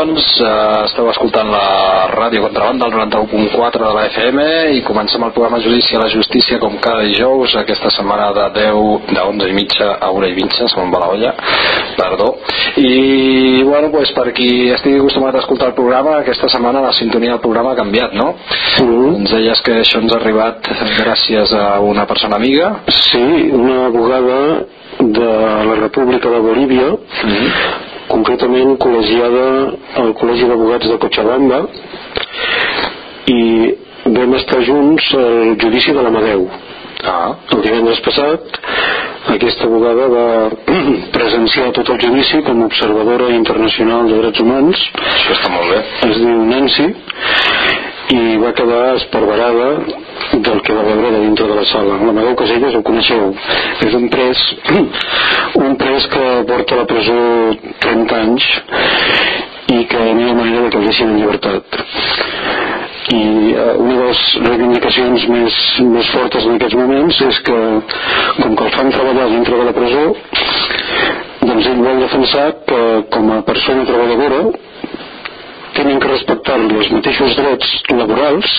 doncs, eh, esteu escoltant la ràdio Contrabanda, del 91.4 de la FM i comencem el programa Judici a la Justícia com cada dijous, aquesta setmana de 10, de 11 i mitja a 1 i mitja, se me'n va la olla, perdó. I, bueno, pues, per qui estigui acostumat a escoltar el programa, aquesta setmana la sintonia del programa ha canviat, no? Mm -hmm. Ens deies que això ens ha arribat gràcies a una persona amiga. Sí, una abogada de la República de Bolívia, mm -hmm concretament col·legiada al Col·legi d'Abogats de Cochabamba i vam estar junts al judici de l'Amadeu. Ah. el divendres passat aquesta abogada va presenciar tot el judici com a observadora internacional de drets humans. Això està molt bé. Es diu Nancy i va quedar esparverada del que va veure de dintre de la sala. L'Amadeu Casellas ho coneixeu. És un pres, un pres que porta a la presó 30 anys i que no hi ha manera que el deixin en llibertat. I eh, una de les reivindicacions més, més fortes en aquests moments és que, com que el fan treballar dintre de la presó, doncs ell vol defensar que, eh, com a persona treballadora, tenen que respectar-li els mateixos drets laborals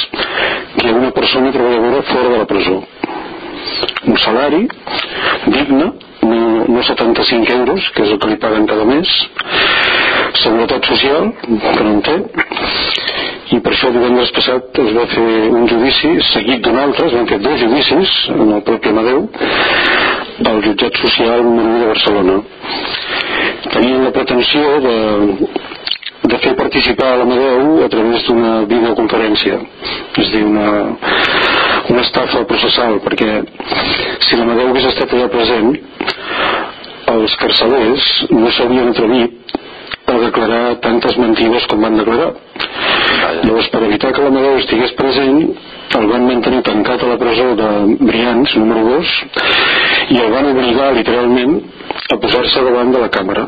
que una persona treballadora fora de la presó. Un salari digne no, no 75 euros que és el que li paguen cada mes. Seguretat social que no en té. I per això divendres passat es va fer un judici seguit d'un altre, es van fer dos judicis en el propi Amadeu al jutjat social de Barcelona. Tenien la pretensió de de fer participar l'Amadeu a través d'una videoconferència. És a dir, una, una estafa processal perquè si l'Amadeu hagués estat allà present els carcelers no s'havien atrevit a declarar tantes mentides com van declarar. Llavors per evitar que l'Amadeu estigués present el van mantenir tancat a la presó de Brians, número 2 i el van obligar literalment a posar-se davant de la càmera.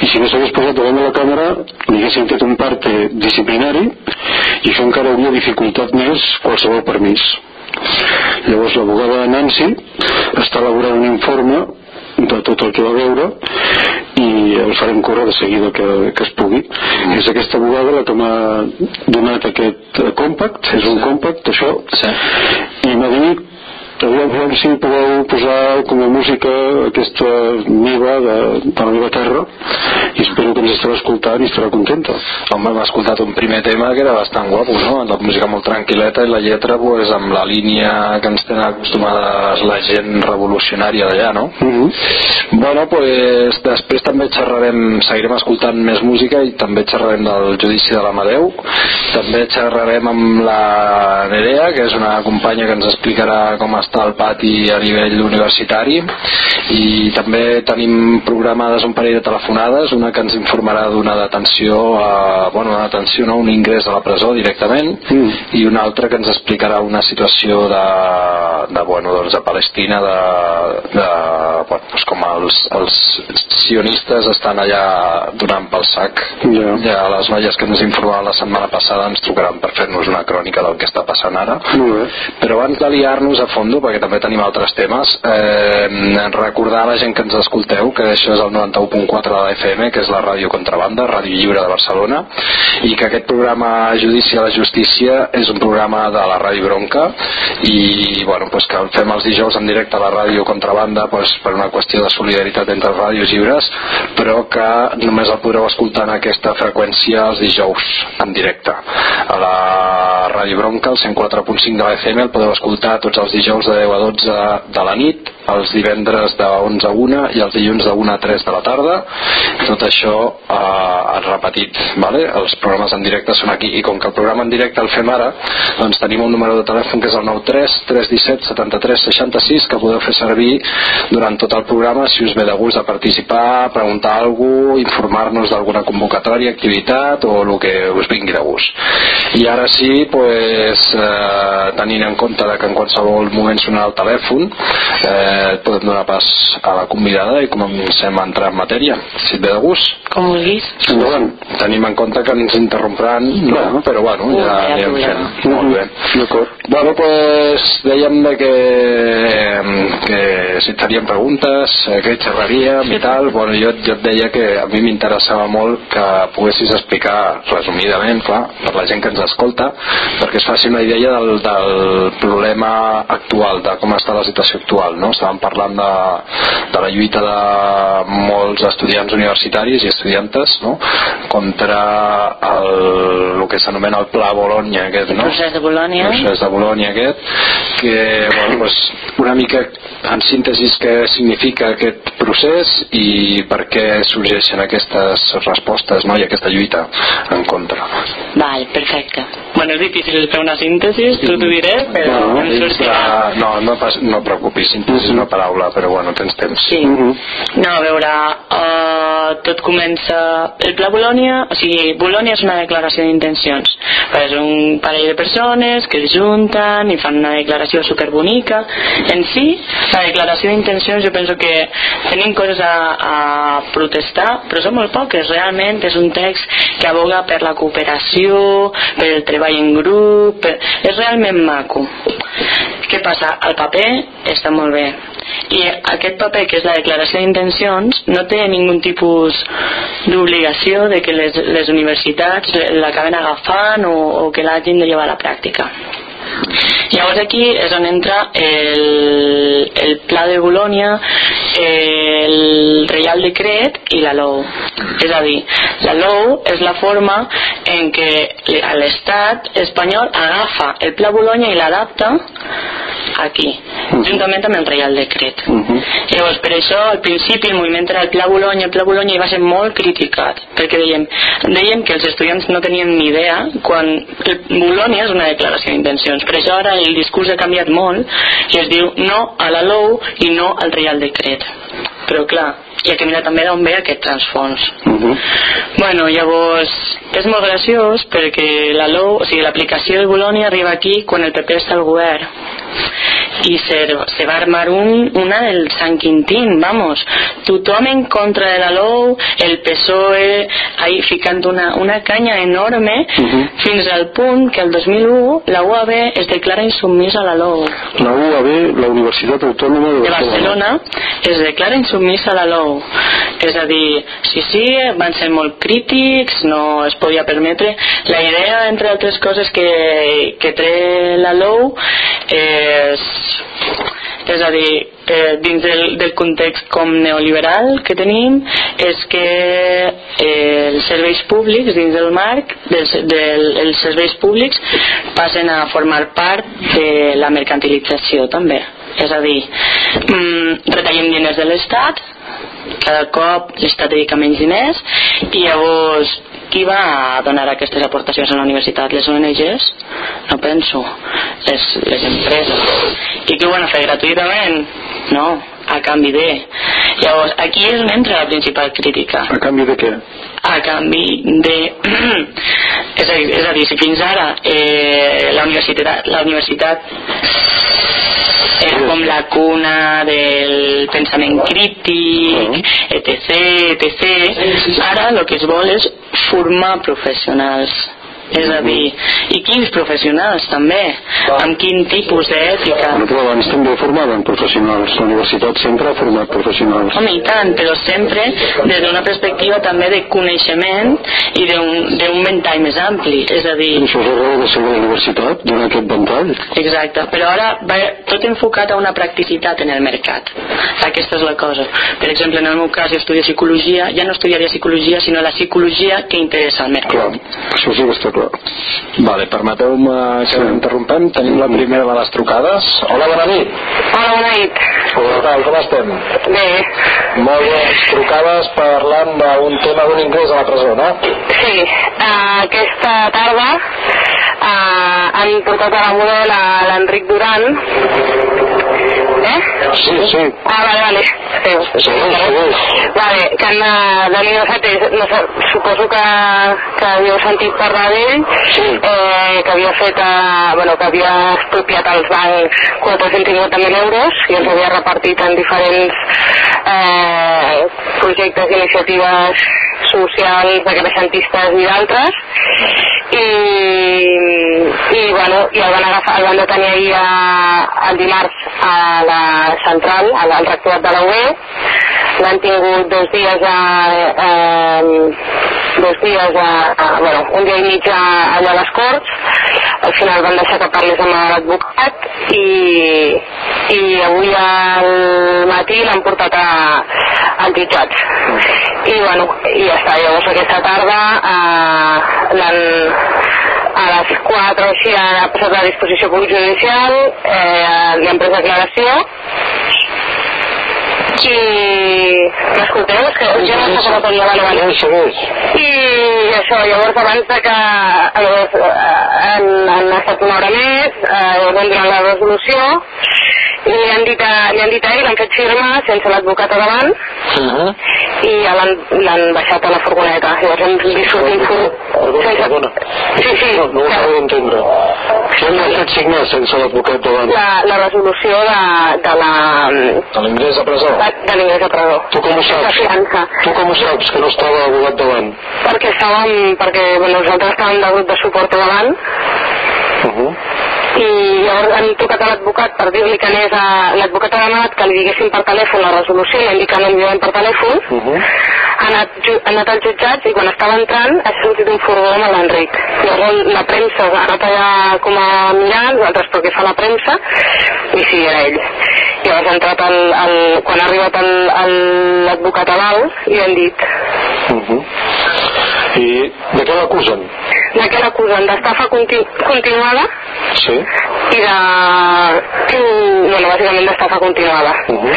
I si no s'hagués posat davant de la càmera li haguessin fet un parte disciplinari i això encara hauria dificultat més qualsevol permís. Llavors l'abogada Nancy està elaborant un informe de tot el que va veure i el farem córrer de seguida que, que es pugui mm. és aquesta abogada la que m'ha donat aquest compact és un compact això sí. i m'ha dit aviam, aviam si podeu posar com a música aquesta meva de, de la meva terra i espero que ens estarà escoltant i estarà contenta home, hem escoltat un primer tema que era bastant guapo, no? la música molt tranquil·leta i la lletra pues, amb la línia que ens tenen acostumades la gent revolucionària d'allà, no? uh -huh. bueno, pues després també xerrarem, seguirem escoltant més música i també xerrarem del judici de l'Amadeu també xerrarem amb la Nerea que és una companya que ens explicarà com està al pati a nivell universitari i també tenim programades un parell de telefonades una que ens informarà d'una detenció a, bueno, una detenció no, un ingrés a la presó directament mm. i una altra que ens explicarà una situació de, de, bueno, doncs de Palestina de, de bueno, doncs com els, els sionistes estan allà donant pel sac yeah. ja les noies que ens informaven la setmana passada ens trucaran per fer-nos una crònica del que està passant ara Molt bé. però abans de liar-nos a fondo perquè també tenim altres temes. Eh, recordar a la gent que ens escolteu que això és el 91.4 de la FM que és la ràdio Contrabanda, Ràdio Lliure de Barcelona i que aquest programa Judici a la Justícia és un programa de la Ràdio Bronca. I bueno, pues que fem els dijous en directe a la ràdio Contrabanda pues, per una qüestió de solidaritat entre ràdios lliures però que només el podreu escoltar en aquesta freqüència els dijous en directe. A la Ràdio Bronca, el 104.5 de la FM el podeu escoltar tots els dijous de 10 a 12 de la nit, els divendres de 11 a 1 i els dilluns de 1 a 3 de la tarda. Tot això eh, repetit, vale? els programes en directe són aquí i com que el programa en directe el fem ara, doncs tenim un número de telèfon que és el 93 317 73 66 que podeu fer servir durant tot el programa si us ve de gust de participar, preguntar alguna cosa, informar-nos d'alguna convocatòria, activitat o el que us vingui de gust. I ara sí, pues, eh, tenint en compte que en qualsevol moment sonar el telèfon eh, podem donar pas a la convidada i comencem a entrar en matèria. Si et ve de gust Com vulguis. Endavant. tenim en compte que ens interrompiran no, però bueno, ja hi ha anirem fent. molt bé. D'acord. Bueno, pues dèiem de que, que si et farien preguntes, eh, que xerraríem i tal, bueno, jo, jo et deia que a mi m'interessava molt que poguessis explicar resumidament, clar, per la gent que ens escolta, perquè es faci una idea del, del problema actual, de com està la situació actual, no? Estàvem parlant de, de la lluita de molts estudiants universitaris i estudiantes, no?, contra el, el que s'anomena el Pla Bologna, aquest, no? Procés de Bolònia. procés de Bolònia aquest que bueno, pues, una mica en síntesi què significa aquest procés i per què sorgeixen aquestes respostes no? i aquesta lluita en contra Val, perfecte. Bueno, és difícil fer una síntesi, tu t'ho diré, però no, sortirà. No, no, pas, no preocupis és una paraula però bueno, tens temps Sí. No, a veure, uh, tot comença... El Pla Bolònia, o sigui, Bolònia és una declaració d'intencions. És un parell de persones que es junten i fan una declaració superbonica. En si, la declaració d'intencions jo penso que tenim coses a, a protestar, però són molt poques. Realment és un text que aboga per la cooperació, per el treball en grup, per... és realment maco. Què passa? El paper està molt bé. I aquest paper que és la declaració d'intencions no té ningú tipus d'obligació de que les, les universitats l'acaben agafant o, o que l'hagin de llevar a la pràctica Llavors aquí és on entra el, el Pla de Bolònia, el Reial Decret i la LOU. És a dir, la LOU és la forma en què l'Estat espanyol agafa el Pla Bolònia i l'adapta aquí, juntament amb el Reial Decret. Uh -huh. Llavors, per això, al principi, el moviment era el Pla Bolònia, el Pla Bolònia va ser molt criticat, perquè deien, deien que els estudiants no tenien ni idea quan Bolònia és una declaració d'intencions. Això ara el discurs ha canviat molt i es diu no a la LOU i no al Reial Decret. Però clar, hi ha que mirar també d'on ve aquest transfons. Uh -huh. Bueno, llavors, és molt graciós perquè la LOU, o sigui, l'aplicació de Bolònia arriba aquí quan el PP està al govern i se, se va armar un, una del San Quintín, vamos, tothom en contra de la LOU, el PSOE ahí ficant una, una canya enorme Uh -huh. fins al punt que el 2001 la UAB es declara insubmisa a la LOU La UAB, la Universitat Autònoma de de Barcelona. Barcelona es declara insubmisa a la LOU és a dir, sí, sí, van ser molt crítics no es podia permetre la idea, entre altres coses que, que té la LOU és és a dir, eh, dins del, del context com neoliberal que tenim és que eh, els serveis públics dins del marc dels, del, els serveis públics passen a formar part de la mercantilització també. És a dir, mm, retallem diners de l'Estat cada cop l'Estat dedica menys diners i llavors qui va a donar aquestes aportacions a la universitat? Les ONGs? No penso. Les, les empreses. I què ho van a fer gratuïtament? No, a canvi de. Llavors, aquí és on entra la principal crítica. A canvi de què? A canvi de... és, a, dir- és a dir, si fins ara eh, la universitat, la universitat és com la cuna del pensament crític, etc, etc. Ara el que es vol és formar professionals. És a dir, i quins professionals també, amb quin tipus d'ètica. Però abans també formaven professionals. La universitat sempre ha format professionals. Home, i tant, però sempre des d'una perspectiva també de coneixement i d'un ventall més ampli. És a dir, Això és la raó de ser la universitat, donar aquest ventall. Exacte, però ara va tot enfocat a una practicitat en el mercat. Aquesta és la cosa. Per exemple, en el meu cas jo estudio psicologia, ja no estudiaria psicologia, sinó la psicologia que interessa al mercat. Clar, això sí que està clar. Vale, permeteu-me que sí. interrompem. Tenim la primera de les trucades. Hola, bona nit. Hola, bona nit. Hola, tal? Com estem? Bé, Molt bé. Trucades parlant d'un tema d'un ingrés a la presó, no? sí, uh, aquesta tarda uh, han portat a la model a l'Enric Duran. Eh? Sí, sí. Ah, vale, vale. Sí, Sí, sí. Vale, que han Danilo Sete, no sé, suposo que, que havíeu sentit parlar d'ell, Sí. eh, que havia fet, uh, bueno, que havia expropiat als bancs 450.000 euros i els havia repartit en diferents eh, projectes i iniciatives socials de creixentistes i d'altres i, i bueno, i el van agafar, el van detenir ahir a, el dimarts a la central, al, al rectorat de la UE l'han tingut dos dies a, eh, dos dies a, a, bueno, un dia i mig a, allà a les Corts al final van deixar que parlés amb l'advocat i, i avui al matí l'han portat a, al jutjat. I bueno, i ja està, llavors aquesta tarda eh, l'han a les 4 o així ha passat a disposició judicial eh, li han pres declaració I... M'escolteu? És que jo no sé com ho tenia. Segueix, segueix. I això, llavors abans de que llavors, eh, han, han estat una hora més, eh, han donat la resolució i li han dit a, li han dit a ell, l'han fet firmar sense l'advocat a davant Uh -huh. i l'han baixat a la furgoneta. Llavors hem vist sortir fur... Perdona, perdona. Sí, sí, No, no ho acabo d'entendre. Fet signar sense l'advocat davant? la, la resolució de, de la De l'ingrés a presó? de, de l'ingrés a presó. Tu com ho saps? Tu com ho saps que no estava l'advocat davant? Perquè estàvem, perquè bueno, nosaltres estàvem de grup de suport davant Uh -huh. i llavors han trucat a l'advocat per dir-li que anés a... L'advocat ha demanat que li diguessin per telèfon la resolució, li han dit que no enviaven per telèfon, Uh -huh. ha anat, ha anat als jutjats i quan estava entrant ha sortit un furgó amb l'Enric. Llavors la premsa ha anat allà com a mirar, nosaltres però què fa la premsa, i sí, era ell. Llavors ha entrat el, el, quan ha arribat l'advocat a dalt i han dit Uh -huh. I de què l'acusen? de què l'acusen d'estafa conti continuada Sí. i de... bueno, bàsicament d'estafa continuada. Uh -huh.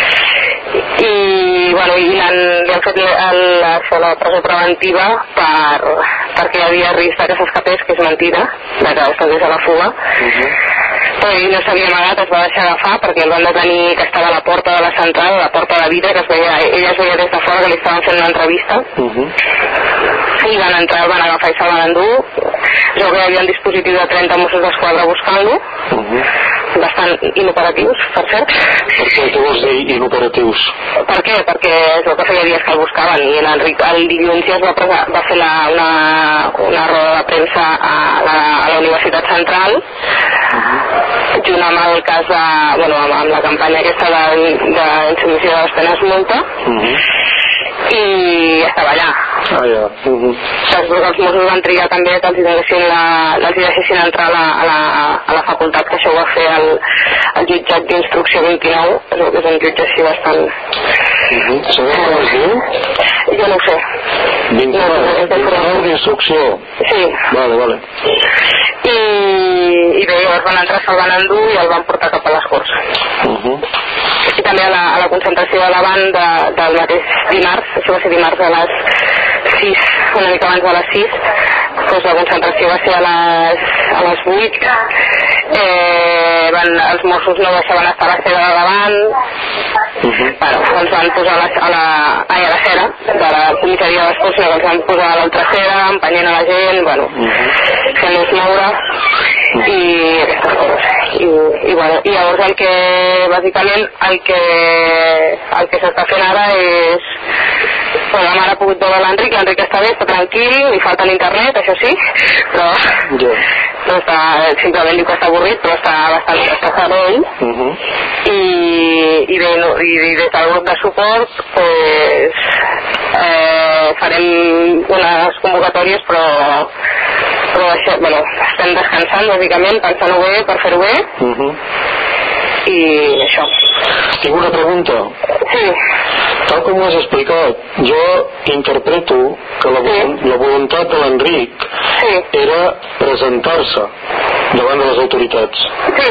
I, bueno, i l'han, fet això, la presó preventiva per, perquè hi havia risc que s'escapés, que és mentida, de que estigués a la fuga. Uh -huh. Però ell no s'havia amagat, es va deixar agafar perquè el van detenir que estava a la porta de la central, a la porta de vidre, que es veia, ella es veia des de fora que li estaven fent una entrevista Uh -huh. i van entrar, el van agafar i se'l van endur. Jo que hi havia un dispositiu de 30 Mossos d'Esquadra buscant-lo, Uh -huh. bastant inoperatius, per cert. Per què, què vols dir inoperatius? Per què? Perquè és el que feia dies que el buscaven i l'Enric el dilluns ja es va, presa, va fer la, una, una roda de premsa a la, a la Universitat Central junt amb el cas de, bueno, amb, amb la campanya aquesta d'insumissió de, de les penes multa Uh -huh. I estava allà. Ah, ja. Uh -huh. Saps? Perquè els Mossos van trigar també que els deixessin, la, els deixessin entrar a la, a, la, a la facultat, que això ho va fer el, el jutjat d'instrucció 29, és que és un jutge així bastant... Uh -huh. Sabeu com es diu? Jo no ho sé. 29, 29 d'instrucció. Sí, Vale, vale. i, i bé, llavors van entrar, se'l van endur i el van portar cap a les Corts. Uh -huh. I també a la, a la concentració de l'avant de, del mateix dimarts, això va ser dimarts a les 6, una mica abans de les 6, doncs la concentració va ser a les, a les 8, eh, van, els Mossos no deixaven estar a la cera de davant, Uh -huh. bueno, ens van posar a la, a la, ai, a la cera de la comissaria que ens van posar a l'altra cera, empenyent a la gent, bueno, fent-los moure i. I, i, bueno, i llavors el que, bàsicament, el que, el que s'està fent ara és Bueno, la mare ha pogut veure l'Enric, l'Enric està bé, està tranquil, li falta l'internet, això sí, però Ja. no està, simplement diu que està avorrit, però està bastant, serè ell Uh -huh. i, i, bé, no, i, i des del grup de suport pues, eh, farem unes convocatòries però, això, bueno, estem descansant bàsicament, pensant-ho bé per fer-ho bé Uh -huh. i això Tinc una pregunta. sí, Tal com ho has explicat, jo interpreto que la, vol- la voluntat de l'Enric sí, era presentar-se davant de les autoritats. sí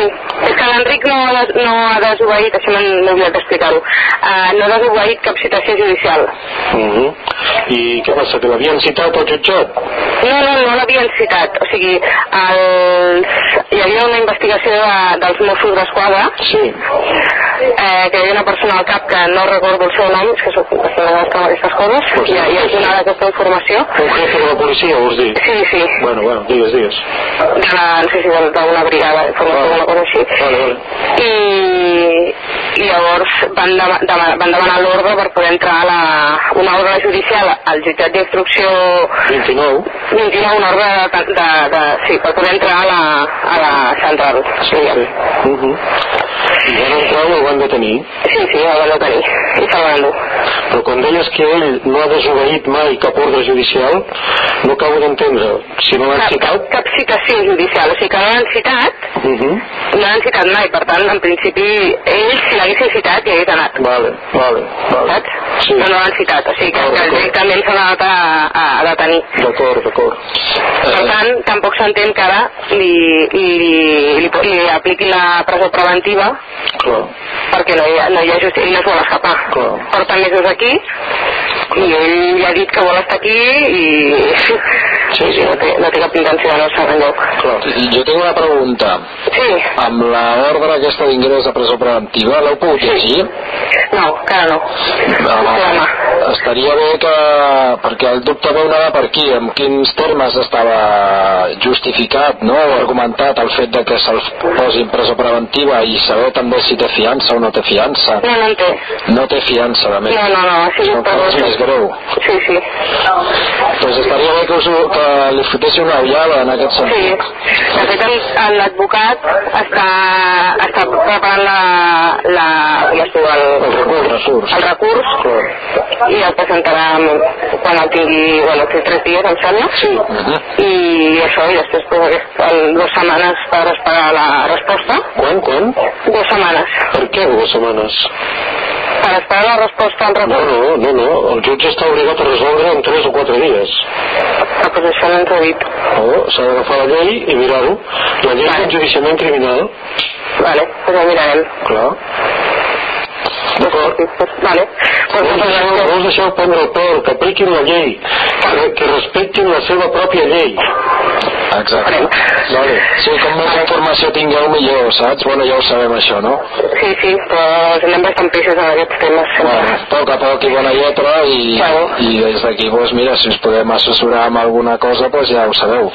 és que l'Enric no, no ha desobeït això m'he oblidat d'explicar-ho uh, no ha desobeït cap citació judicial Uh -huh. I què passa, que l'havien citat al jutjat? No, no, no l'havien citat. O sigui, els... hi havia una investigació de, dels Mossos d'Esquadra Sí. Eh, que hi havia una persona al cap que no recordo el seu nom, és que soc desastre amb aquestes coses, Pues i, i ha donat aquesta informació. Un jefe de la policia, vols dir? Sí, sí, Bueno, bueno, digues, digues. de la, no sé si de- d'una brigada d'informació o una cosa així. Vale, vale. I, i llavors van, dema, dema, van demanar l'ordre per poder entrar a la, una ordre judicial al jutjat d'instrucció 29. 29, una ordre de, de, de, sí, per poder entrar a la, a la central. Sí, sí. Uh -huh. I van entrar i el van detenir. Sí, sí, el van detenir. I endur. Però quan deies que ell no ha desobeït mai cap ordre judicial, no acabo d'entendre. Si no l'han Cap, cap, citat... cap citació judicial, o sigui que no l'han citat, Uh -huh. no l'han citat mai, per tant, en principi, ells, si l'haguessin citat, hi hagués anat. Vale, vale, vale. Saps? Sí. Però no l'han citat, o sigui que, que directament s'han anat a, a, a detenir. D'acord, d'acord. Per tant, tant, tampoc s'entén que ara li, li, li, li apliqui la presó preventiva Clar. perquè no hi ha, no hi ha justícia, ell no es vol escapar. Clar. Porta mesos aquí i ell ja ha dit que vol estar aquí i sí, sí, no, té, no té cap intenció de no estar enlloc. Clar. Jo tinc una pregunta. Sí, Amb l'ordre aquesta d'ingrés a presó preventiva, l'heu pogut llegir? no, encara no. Home, Home. estaria bé que... perquè el dubte meu anava per aquí, en quins termes estava justificat, no?, o argumentat el fet de que se'l posi en presó preventiva i saber també si té fiança o no té fiança. No, no en té. No té fiança, de més. No, no, no, ha sigut Això per... encara és greu. Sí, sí. Doncs estaria bé que, us, que li fotessi una ullada en aquest Sí, sentit. de fet el- l'advocat està, està preparant la, la, com es diu, el, El recurs, recurs. el recurs i el presentarà quan el tingui, bueno, té tres dies em sembla Mhm. i això, i després pues, el, dues setmanes per esperar la resposta Quan, quan? dues setmanes Per què dues setmanes? Per esperar la resposta al No, recurs no, no, no. El jutge està obligat a resoldre en 3 o 4 dies. ah, pues això no ens ho ha dit No, s'ha d'agafar la llei i mirar-ho. La llei Vale. d'enjudiciament criminal. vale, pues ho mirarem Clar. Pues, vale pues, No us deixeu, no prendre el pèl, que apliquin la llei, que, que respectin la seva pròpia llei. Exacte. Vale. Sí, com més informació tingueu millor, saps? Bueno, ja ho sabem això, no? sí, sí, però anem bastant peixos en aquests temes. Bueno, a poc a poc i bona lletra i, Claro. i des d'aquí, doncs mira, si us podem assessorar amb alguna cosa, doncs ja ho sabeu.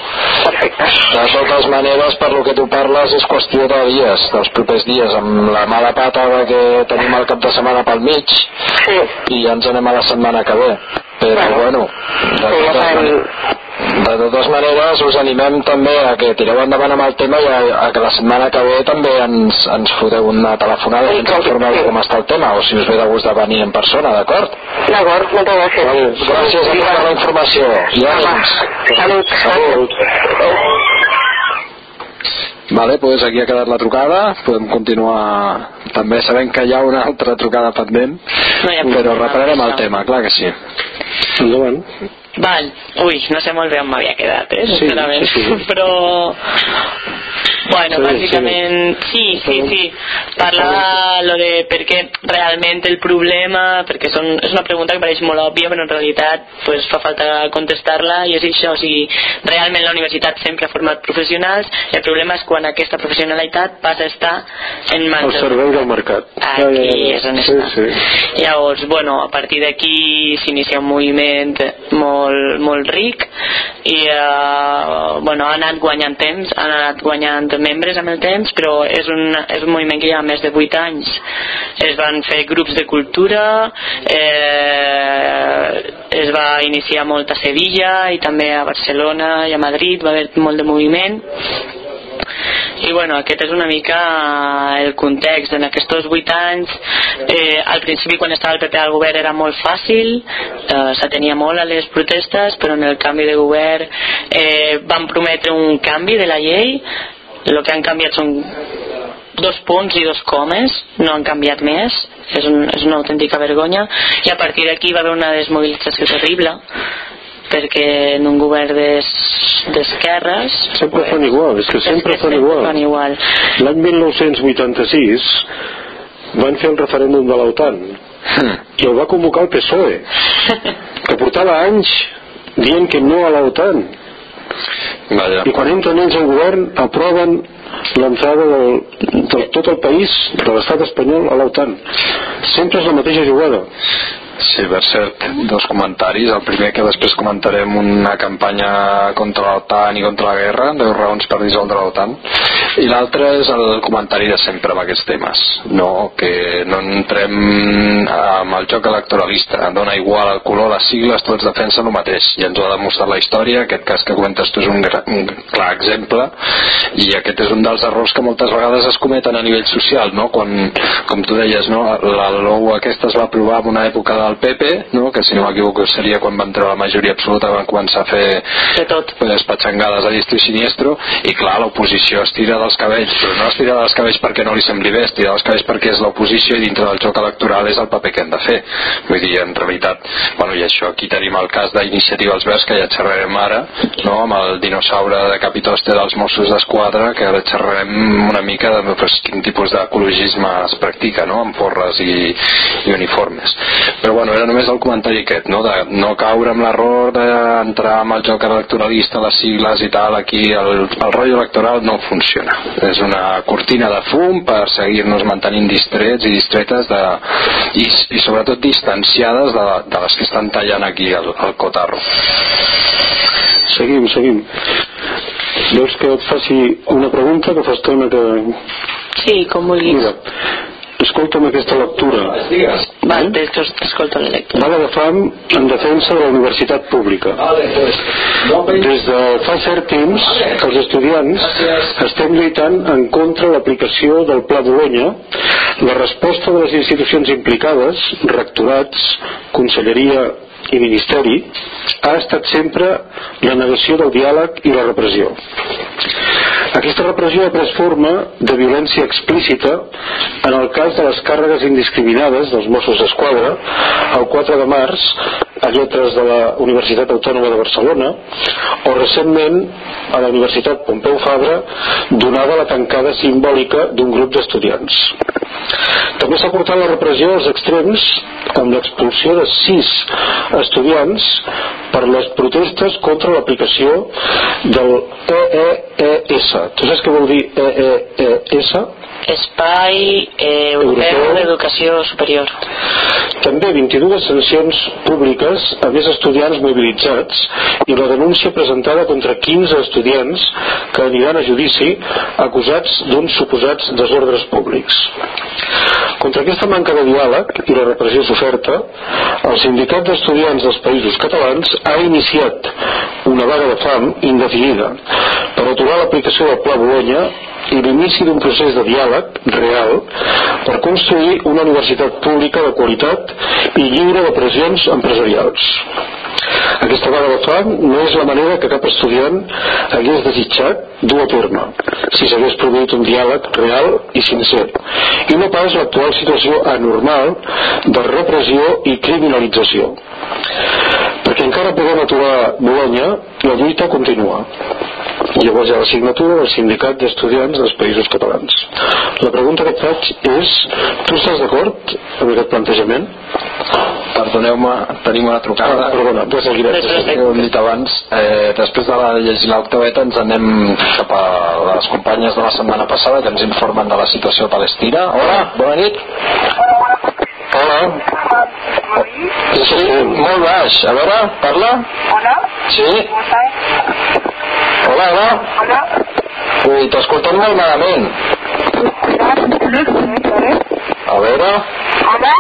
perfecte De totes maneres, per lo que tu parles, és qüestió de dies, dels propers dies, amb la mala pata que tenim el cap de setmana pel mig sí, i ja ens anem a la setmana que ve. Però, bueno, de sí, ja totes, de totes maneres us animem també a que tireu endavant amb el tema i a, a que la setmana que ve també ens, ens foteu una telefonada i ens informeu de com està el tema o si us ve de gust de venir en persona, d'acord? d'acord, moltes gràcies Vale, gràcies a per la informació i ànims. Salut. Salut. Vale, doncs aquí ha quedat la trucada. Podem continuar també sabent que hi ha una altra trucada pendent, No però reprenem el tema, clar que sí. Endavant. Val, ui, no sé molt bé on m'havia quedat, eh, Sí, sincerament, sí, sí. però... Bueno, bàsicament, sí, sí, sí, parlava lo de per què realment el problema, perquè són, és una pregunta que pareix molt òbvia, però en realitat pues, fa falta contestar-la i és això, o sigui, realment la universitat sempre ha format professionals, el problema és quan aquesta professionalitat passa a estar en mans Al servei del mercat. Aquí és on sí, està. sí. Llavors, bueno, a partir d'aquí s'inicia un moviment molt, molt ric i eh, bueno, ha anat guanyant temps, ha anat guanyant membres amb el temps, però és un, és un moviment que ja ha més de 8 anys. Es van fer grups de cultura, eh, es va iniciar molt a Sevilla i també a Barcelona i a Madrid, va haver molt de moviment i bueno, aquest és una mica el context en aquests 8 anys eh, al principi quan estava el PP al govern era molt fàcil eh, s'atenia molt a les protestes però en el canvi de govern eh, van prometre un canvi de la llei el que han canviat són dos punts i dos comes no han canviat més és, un, és una autèntica vergonya i a partir d'aquí va haver una desmobilització terrible perquè en un govern d'es- d'esquerres Sempre fan igual, és que sempre és que fan igual. fan igual L'any 1986 van fer el referèndum de l'OTAN i el va convocar el PSOE, que portava anys dient que no a l'OTAN. Vaja. I entren ells al govern aproven l'entrada del, de tot el país, de l'estat espanyol, a l'OTAN. Sempre és la mateixa jugada. Sí, per cert, dos comentaris. El primer que després comentarem una campanya contra l'OTAN i contra la guerra, 10 raons per dissoldre l'OTAN. I l'altre és el comentari de sempre amb aquests temes. No, que no entrem amb el joc electoralista. Dona igual el color, les sigles, tots defensen el mateix. I ens ho ha demostrat la història. Aquest cas que comentes tu és un, gra- un clar exemple. I aquest és un dels errors que moltes vegades es cometen a nivell social, no? Quan, com tu deies, no? la LOU aquesta es va aprovar en una època de del PP, no? que si no m'equivoco seria quan van treure la majoria absoluta van començar a fer De tot. pues, patxangades a distro i siniestro i clar, l'oposició es tira dels cabells però no es tira dels cabells perquè no li sembli bé es tira dels cabells perquè és l'oposició i dintre del joc electoral és el paper que hem de fer vull dir, en realitat, bueno, i això aquí tenim el cas d'Iniciativa als Verds que ja xerrarem ara, no? amb el dinosaure de Capitoste dels Mossos d'Esquadra que ara xerrarem una mica de pues, quin tipus d'ecologisme es practica no? amb forres i, i uniformes però bueno, era només el comentari aquest no? de no caure amb l'error d'entrar amb el joc electoralista, les sigles i tal aquí el, el rotllo electoral no funciona és una cortina de fum per seguir-nos mantenint distrets i distretes de, i, i sobretot distanciades de, de les que estan tallant aquí el, el cotarro Seguim, seguim. Vols que et faci una pregunta que fa estona que... Sí, com vulguis. Mira, escolta'm aquesta lectura. Va, t'es- t'escolto la lectura. Vaga de fam en defensa de la universitat pública. Des de fa cert temps, els estudiants estem lluitant en contra l'aplicació del Pla Bologna. La resposta de les institucions implicades, rectorats, conselleria i ministeri, ha estat sempre la negació del diàleg i la repressió. Aquesta repressió ha pres forma de violència explícita en el cas de les càrregues indiscriminades dels Mossos d'Esquadra el 4 de març a lletres de la Universitat Autònoma de Barcelona o recentment a la Universitat Pompeu Fabra donada la tancada simbòlica d'un grup d'estudiants. També s'ha portat la repressió als extrems amb l'expulsió de sis estudiants per les protestes contra l'aplicació del EEES. Tu saps què vol dir EEES? Espai eh, Europeu Europeu. d'Educació Superior. També 22 sancions públiques a més estudiants mobilitzats i la denúncia presentada contra 15 estudiants que aniran a judici acusats d'uns suposats desordres públics. Contra aquesta manca de diàleg i la repressió soferta, el Sindicat d'Estudiants dels Països Catalans ha iniciat una vaga de fam indefinida per aturar l'aplicació del Pla Bologna i l'inici d'un procés de diàleg real per construir una universitat pública de qualitat i lliure de pressions empresarials. Aquesta vaga de fam no és la manera que cap estudiant hagués desitjat dur a terme si s'hagués produït un diàleg real i sincer. I no pas l'actual situació anormal de repressió i criminalització. Perquè encara podem aturar Bologna la lluita continua llavors hi ha la signatura del sindicat d'estudiants dels països catalans. La pregunta que et faig és tu estàs d'acord amb aquest plantejament? perdoneu-me, tenim una trucada. Ah, perdona, que ho hem dit abans eh, després de la llegir l'octaveta ens anem cap a les companyes de la setmana passada que ens informen de la situació a Palestina. Hola, bona nit. Hola. Sí, molt baix, a veure, parla. Hola, sí. Hola, hola Hola. ui, t'escoltem molt malament a veure Hola.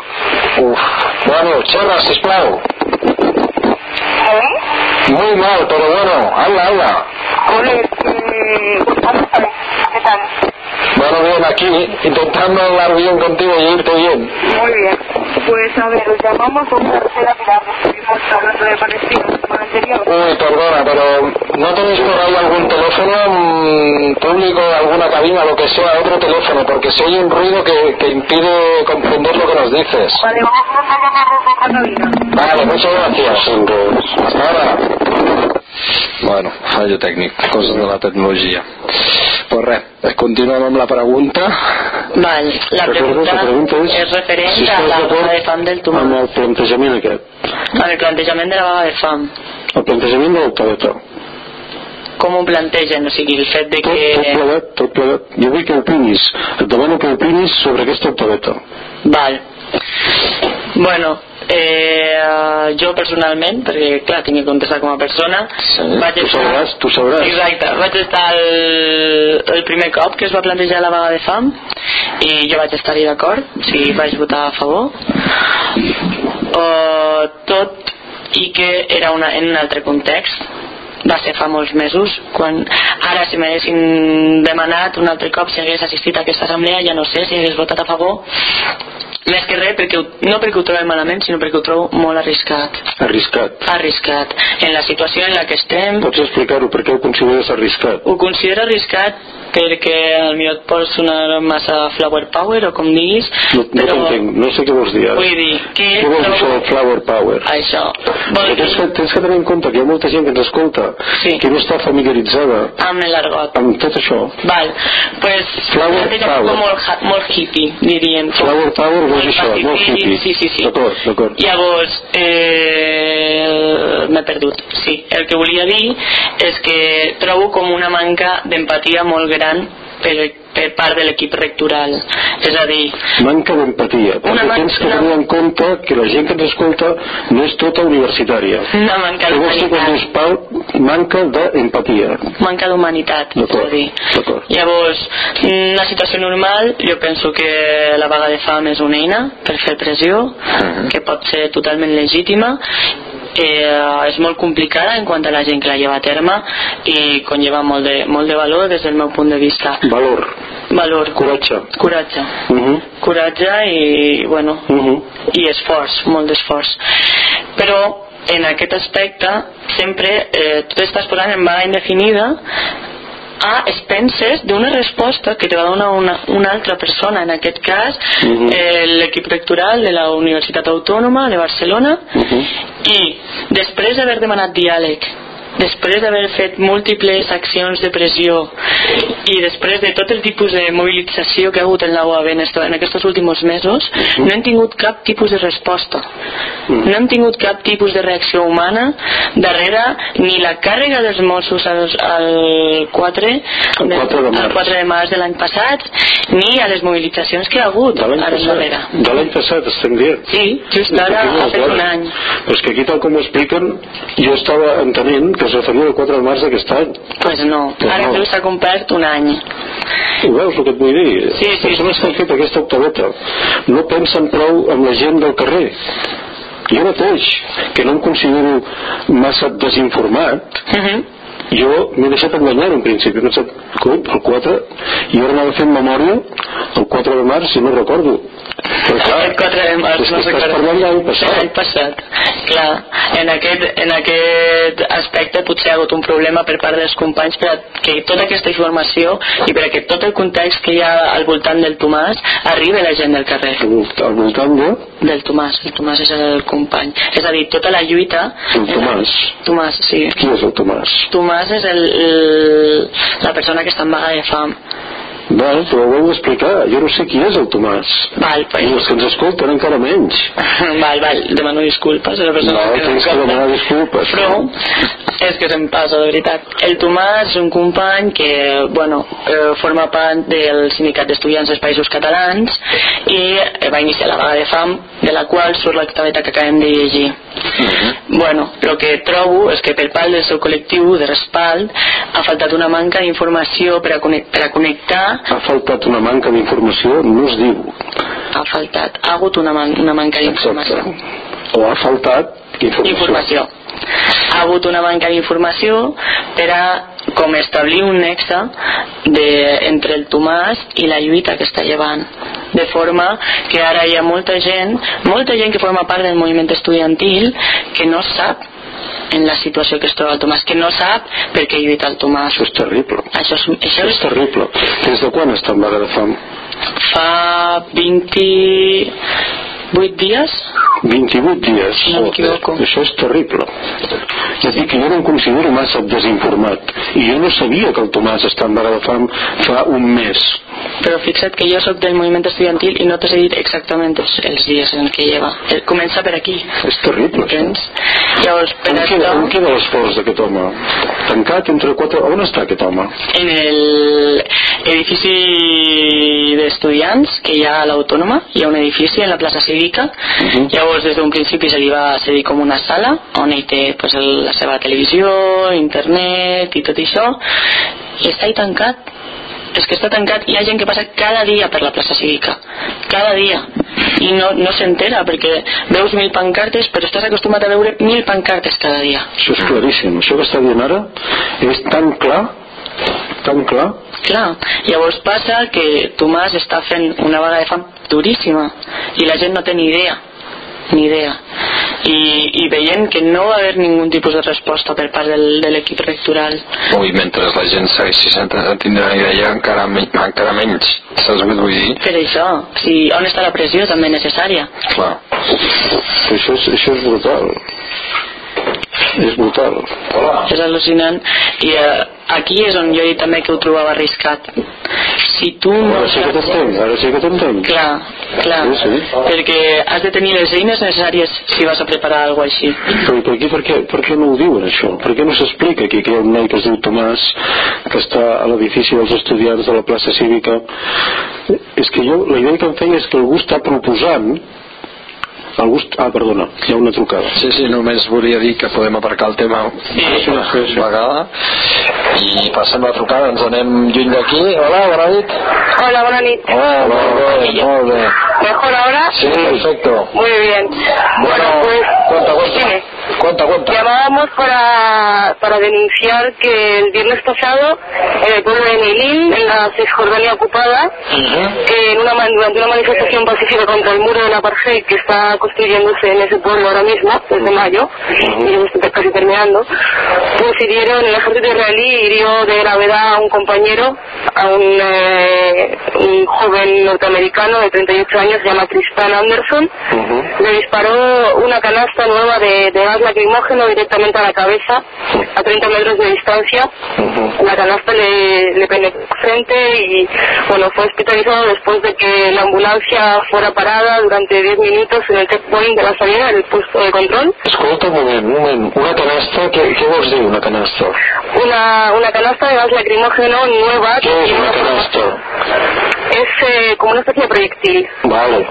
uf, bueno, xerra, sisplau ¿Eh? muy mal, pero bueno, habla, habla Hola, eh. ¿Qué tal? Bueno, bien, aquí intentando hablar bien contigo y irte bien. Muy bien. Pues a ver, os llamamos por una tercera mirada. Estuvimos hablando de Palestina la anterior. Uy, perdona, pero ¿no tenéis por ahí algún teléfono mm, público, alguna cabina, lo que sea, otro teléfono? Porque si hay un ruido que, que impide comprender lo que nos dices. Vale, vamos a llamar desde otra cabina. Vale, muchas gracias. Hasta ahora. Bueno, fallo tècnic, coses de la tecnologia. Pues res, continuem amb la pregunta. Val, la pregunta, la pregunta és és referent si a la vaga de fam del amb Tomàs. el plantejament aquest Amb el plantejament de la vaga de fam. el plantejament de l'octaveta Com ho plantegen? O sigui, el fet de tot, tot que... plegat, tot plegat jo vull que opinis et demano que opinis sobre aquesta octaveta Val. Bueno, eh, jo personalment, perquè clar, tinc que contestar com a persona, Sí, vaig tu estar... sabràs, tu sabràs. Exacte, vaig estar el, el primer cop que es va plantejar la vaga de fam i jo vaig estar-hi d'acord, o sigui, vaig votar a favor. Uh, tot i que era una, en un altre context va ser fa molts mesos quan ara si m'haguessin demanat un altre cop si hagués assistit a aquesta assemblea ja no sé si hagués votat a favor més que res perquè, no perquè ho trobem malament sinó perquè ho trobo molt arriscat Arriscat. arriscat en la situació en la que estem Pots explicar-ho? Per què ho consideres arriscat? ho considero arriscat perquè potser et pot sonar massa flower power o com diguis No, no però t'entenc, no sé què vols dir ara. vull dir que Què vols dir això del flower power? això vol tens, que, dir tens que tenir en compte que hi ha molta gent que ens escolta Sí. que no està familiaritzada amb l'argot amb tot això. Val, pues Flower power. molt, molt hippie, diríem. Flower power vols dir això, molt hippie. Sí, sí, sí. D'acord, d'acord. Llavors, eh, m'he perdut. Sí, el que volia dir és que trobo com una manca d'empatia molt gran per, per part de l'equip rectoral. És a dir, Manca d'empatia, perquè Una man- tens que tenir en compte que la gent que ens escolta no és tota universitària. una manca d'humanitat. Pau? Manca d'empatia. Manca d'humanitat, és a dir. Llavors, una situació normal, jo penso que la vaga de fam és una eina per fer pressió, que pot ser totalment legítima, eh, és molt complicada en quant a la gent que la lleva a terme i conlleva molt de, molt de valor des del meu punt de vista. Valor, Valor. coratge. Coratge. Uh -huh. Coratge i, bueno, Uh -huh. i esforç, molt d'esforç. Però en aquest aspecte sempre eh, tu t'estàs posant en vaga indefinida a expenses d'una resposta que te va donar una, una altra persona, en aquest cas Mhm. eh, l'equip rectoral de la Universitat Autònoma de Barcelona Mhm. i després d'haver demanat diàleg després d'haver fet múltiples accions de pressió i després de tot el tipus de mobilització que ha hagut en la UAB en, esto, en aquests últims mesos no hem tingut cap tipus de resposta. No hem tingut cap tipus de reacció humana darrere ni la càrrega dels Mossos al, al 4 El 4 de al 4 de març de l'any passat ni a les mobilitzacions que ha hagut De l'any ara darrere. De l'any passat estem dient. sí, just ara ha fet un any. Però és que aquí tal com ho expliquen jo estava entenent que es referia al 4 de març d'aquest any pues no, Pues ara no. no. s'ha complert un any ho veus el que et vull dir? Sí, sí, persones sí, que han fet aquesta octaveta no pensen prou en la gent del carrer jo mateix que no em considero massa desinformat uh -huh. Jo m'he deixat enganyar en principi he pensat, el 4 i ara anava fent memòria el 4 de març i no recordo. Però clar, el 4 de març no estàs recordo. parlant l'any passat. l'any passat. Clar, en aquest, en aquest aspecte potser ha hagut un problema per part dels companys per a que tota aquesta informació i per a que tot el context que hi ha al voltant del Tomàs arribi a la gent del carrer. Al volt- al voltant de? Del Tomàs, el Tomàs és el company. És a dir, tota la lluita El Tomàs. Tomàs, sí. Qui és el Tomàs? Tomàs és el, el, la persona que està en vaga de fam Però ho heu d'explicar jo no sé qui és el Tomàs. Val, i pues, els que ens escolten encara menys. Val, val, demano disculpes a la persona no, que tens que demanar disculpes però és que se'm passa de veritat. El Tomàs és un company que bueno, eh, forma part del sindicat d'estudiants dels països catalans i eh, va iniciar la vaga de fam de la qual surt l'activitat que acabem de llegir. Bueno, el que trobo és que per part del seu col·lectiu de respald ha faltat una manca d'informació per, a per a connectar ha faltat una manca d'informació no es diu. Ha faltat, ha hagut una, man, una manca d'informació. O ha faltat informació, informació. Ha hagut una manca d'informació per a com establir un nexe de, entre el Tomàs i la lluita que està llevant de forma que ara hi ha molta gent molta gent que forma part del moviment estudiantil que no sap en la situació que es troba el Tomàs que no sap per què lluita el Tomàs. Això és terrible. Això és, això això és és terrible. Des de quan està en vaga de fam? fa 28 dies? 28 dies. No m'equivoco. això és terrible. Ja dic que jo no em considero massa desinformat. I jo no sabia que el Tomàs està en vaga de fam fa un mes però fixa't que jo sóc del moviment estudiantil i no t'he dit exactament els, els dies en què lleva Eh, comença per aquí és terrible això. entens? llavors per on queda, això queda l'esforç d'aquest home? tancat entre quatre... on està aquest home? en el edifici d'estudiants que hi ha a l'Autònoma hi ha un edifici en la plaça cívica Mhm. llavors des d'un principi se li va cedir com una sala on ell té pues, la seva televisió internet i tot això i està tancat és que està tancat, hi ha gent que passa cada dia per la plaça cívica, cada dia. I no, no s'entera perquè veus mil pancartes però estàs acostumat a veure mil pancartes cada dia. Això és claríssim. Això que està dient ara és tan clar bastant clar. Clar, llavors passa que Tomàs està fent una vaga de fam duríssima i la gent no té ni idea ni idea i, i veient que no va haver ningun tipus de resposta per part del, de l'equip rectoral Ui, mentre la gent segueixi sense tindre ni idea encara, me- encara menys saps què vull dir? per això, si, on està la pressió també necessària clar Això és, això és brutal. És brutal. és al·lucinant i eh, aquí és on jo he dit també que ho trobava arriscat si tu no Ara sí que t'entenc, ara sí que t'entenc. clar, clar Sí, sí. perquè has de tenir les eines necessàries si vas a preparar alguna així Però per aquí per què, per què no ho diuen això? Per què no s'explica aquí que hi ha un noi que es diu Tomàs que està a l'edifici dels estudiants de la plaça cívica? És que jo, la idea que em feia és que algú està proposant algú... est- Ah, perdona, hi ha una trucada. Sí, sí, només volia dir que podem aparcar el tema una sí, sí. vegada i passem la trucada, ens anem lluny d'aquí. Hola, bona nit. Hola, buenas noches. Hola, molt bé, molt bé. ¿Mejor ahora? Sí, perfecto. Muy bien. Bueno, pues, cuenta, cuenta. Cuenta, cuenta. Llamábamos para, para denunciar que el viernes pasado en el pueblo de Neilín, en la Cisjordania ocupada, en una, durante una manifestación pacífica contra el muro de la Parcel que está construyéndose en ese pueblo ahora mismo, desde mayo, y ya está casi terminando, pues hirieron, el ejército israelí hirió de gravedad a un compañero, a un, eh, un joven norteamericano de 38 años, se llama Tristan Anderson, le disparó una canasta nueva de, de gas lacrimógeno directamente a la cabeza, a 30 metros de distancia. La canasta le, le penetró frente y bueno, fue hospitalizado después de que la ambulancia fuera parada durante 10 minutos en el checkpoint de la salida del puesto de control. Escolta un moment, un moment. Una canasta, què, què vols dir, una canasta? Una, una canasta de gas lacrimógeno nueva. És tiene una canasta? Es eh, como una especie de proyectil. Vale,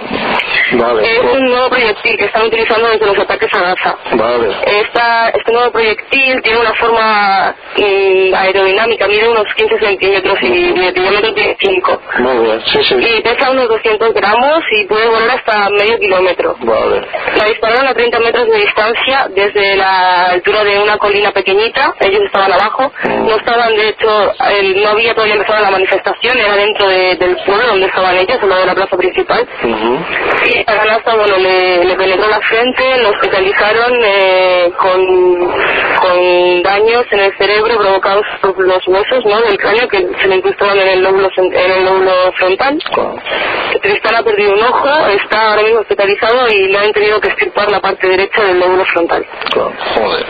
vale, Es un nuevo proyectil que están utilizando desde los ataques a Gaza. vale. Esta, este nuevo proyectil tiene una forma mm, aerodinámica, mide unos 15 centímetros y de diámetro tiene 5. Molt bé, sí, sí. Y pesa unos 200 gramos y puede volar hasta medio kilómetro. Vale. La dispararon a 30 metros de distancia desde la altura de una colina pequeñita. Ellos estaban abajo. No estaban, de hecho, el- no había todavía empezado la manifestación, era dentro de- del pueblo donde estaban ellos, al lado de la plaza principal. Y esta canasta, bueno, le, le penetró la frente, lo hospitalizaron eh, con, con daños en el cerebro provocados por los huesos ¿no? del cráneo que se le incrustaban en el lóbulo, en el lóbulo frontal. Tristán ha perdido un ojo, está ahora mismo hospitalizado y le han tenido que extirpar la parte derecha del lóbulo frontal. Joder.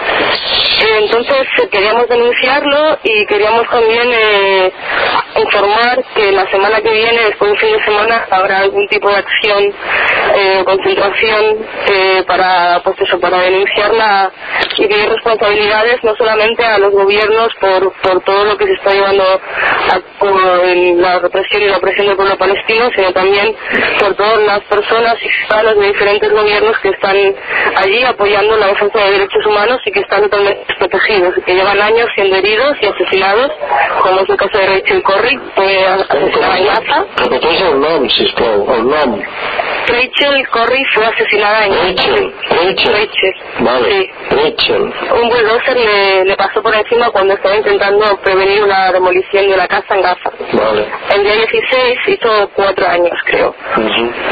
Entonces queríamos denunciarlo y queríamos también eh, informar que la semana que viene, después de un fin de semana, habrá algún tipo de acción eh, concentración eh, para pues eso, para denunciarla y pedir responsabilidades no solamente a los gobiernos por, por todo lo que se está llevando a en la represión y la opresión del pueblo palestino, sino también por todas las personas y ciudadanos de diferentes gobiernos que están allí apoyando la defensa de derechos humanos y que están totalmente desprotegidos que llevan años siendo heridos y asesinados, como es el caso de Rachel Corrie, fue asesinada en Gaza. Rachel Corrie fue asesinada en Rachel. Rachel. Sí. Rachel. Un bulldozer le, le pasó por encima cuando estaba intentando prevenir una demolición de una casa en Gaza. Vale. El día 16 hizo cuatro años, creo.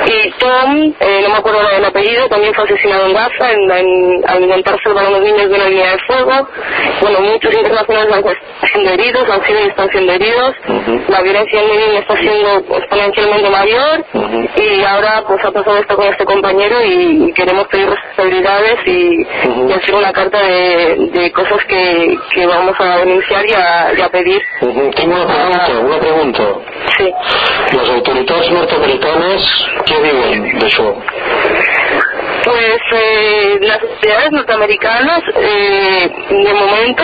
Y Tom, eh, no me acuerdo del apellido, también fue asesinado en Gaza en, en- al intentar salvar a unos niños de una línea de fuego. Bueno, muchos internacionales han siendo heridos, han sido y están siendo heridos. La violencia en Yemen está siendo exponencialmente mayor. Ujú. Y ahora pues ha pasado esto con este compañero y, y queremos pedir responsabilidades y, Ujú. y hacer una carta de, de cosas que, que vamos a denunciar y a, y a pedir. Ujú. Tinc una pregunta, una pregunta. Sí. Les autoritats nord-americanes què diuen d'això? Pues eh, las sociedades norteamericanas, eh, de momento,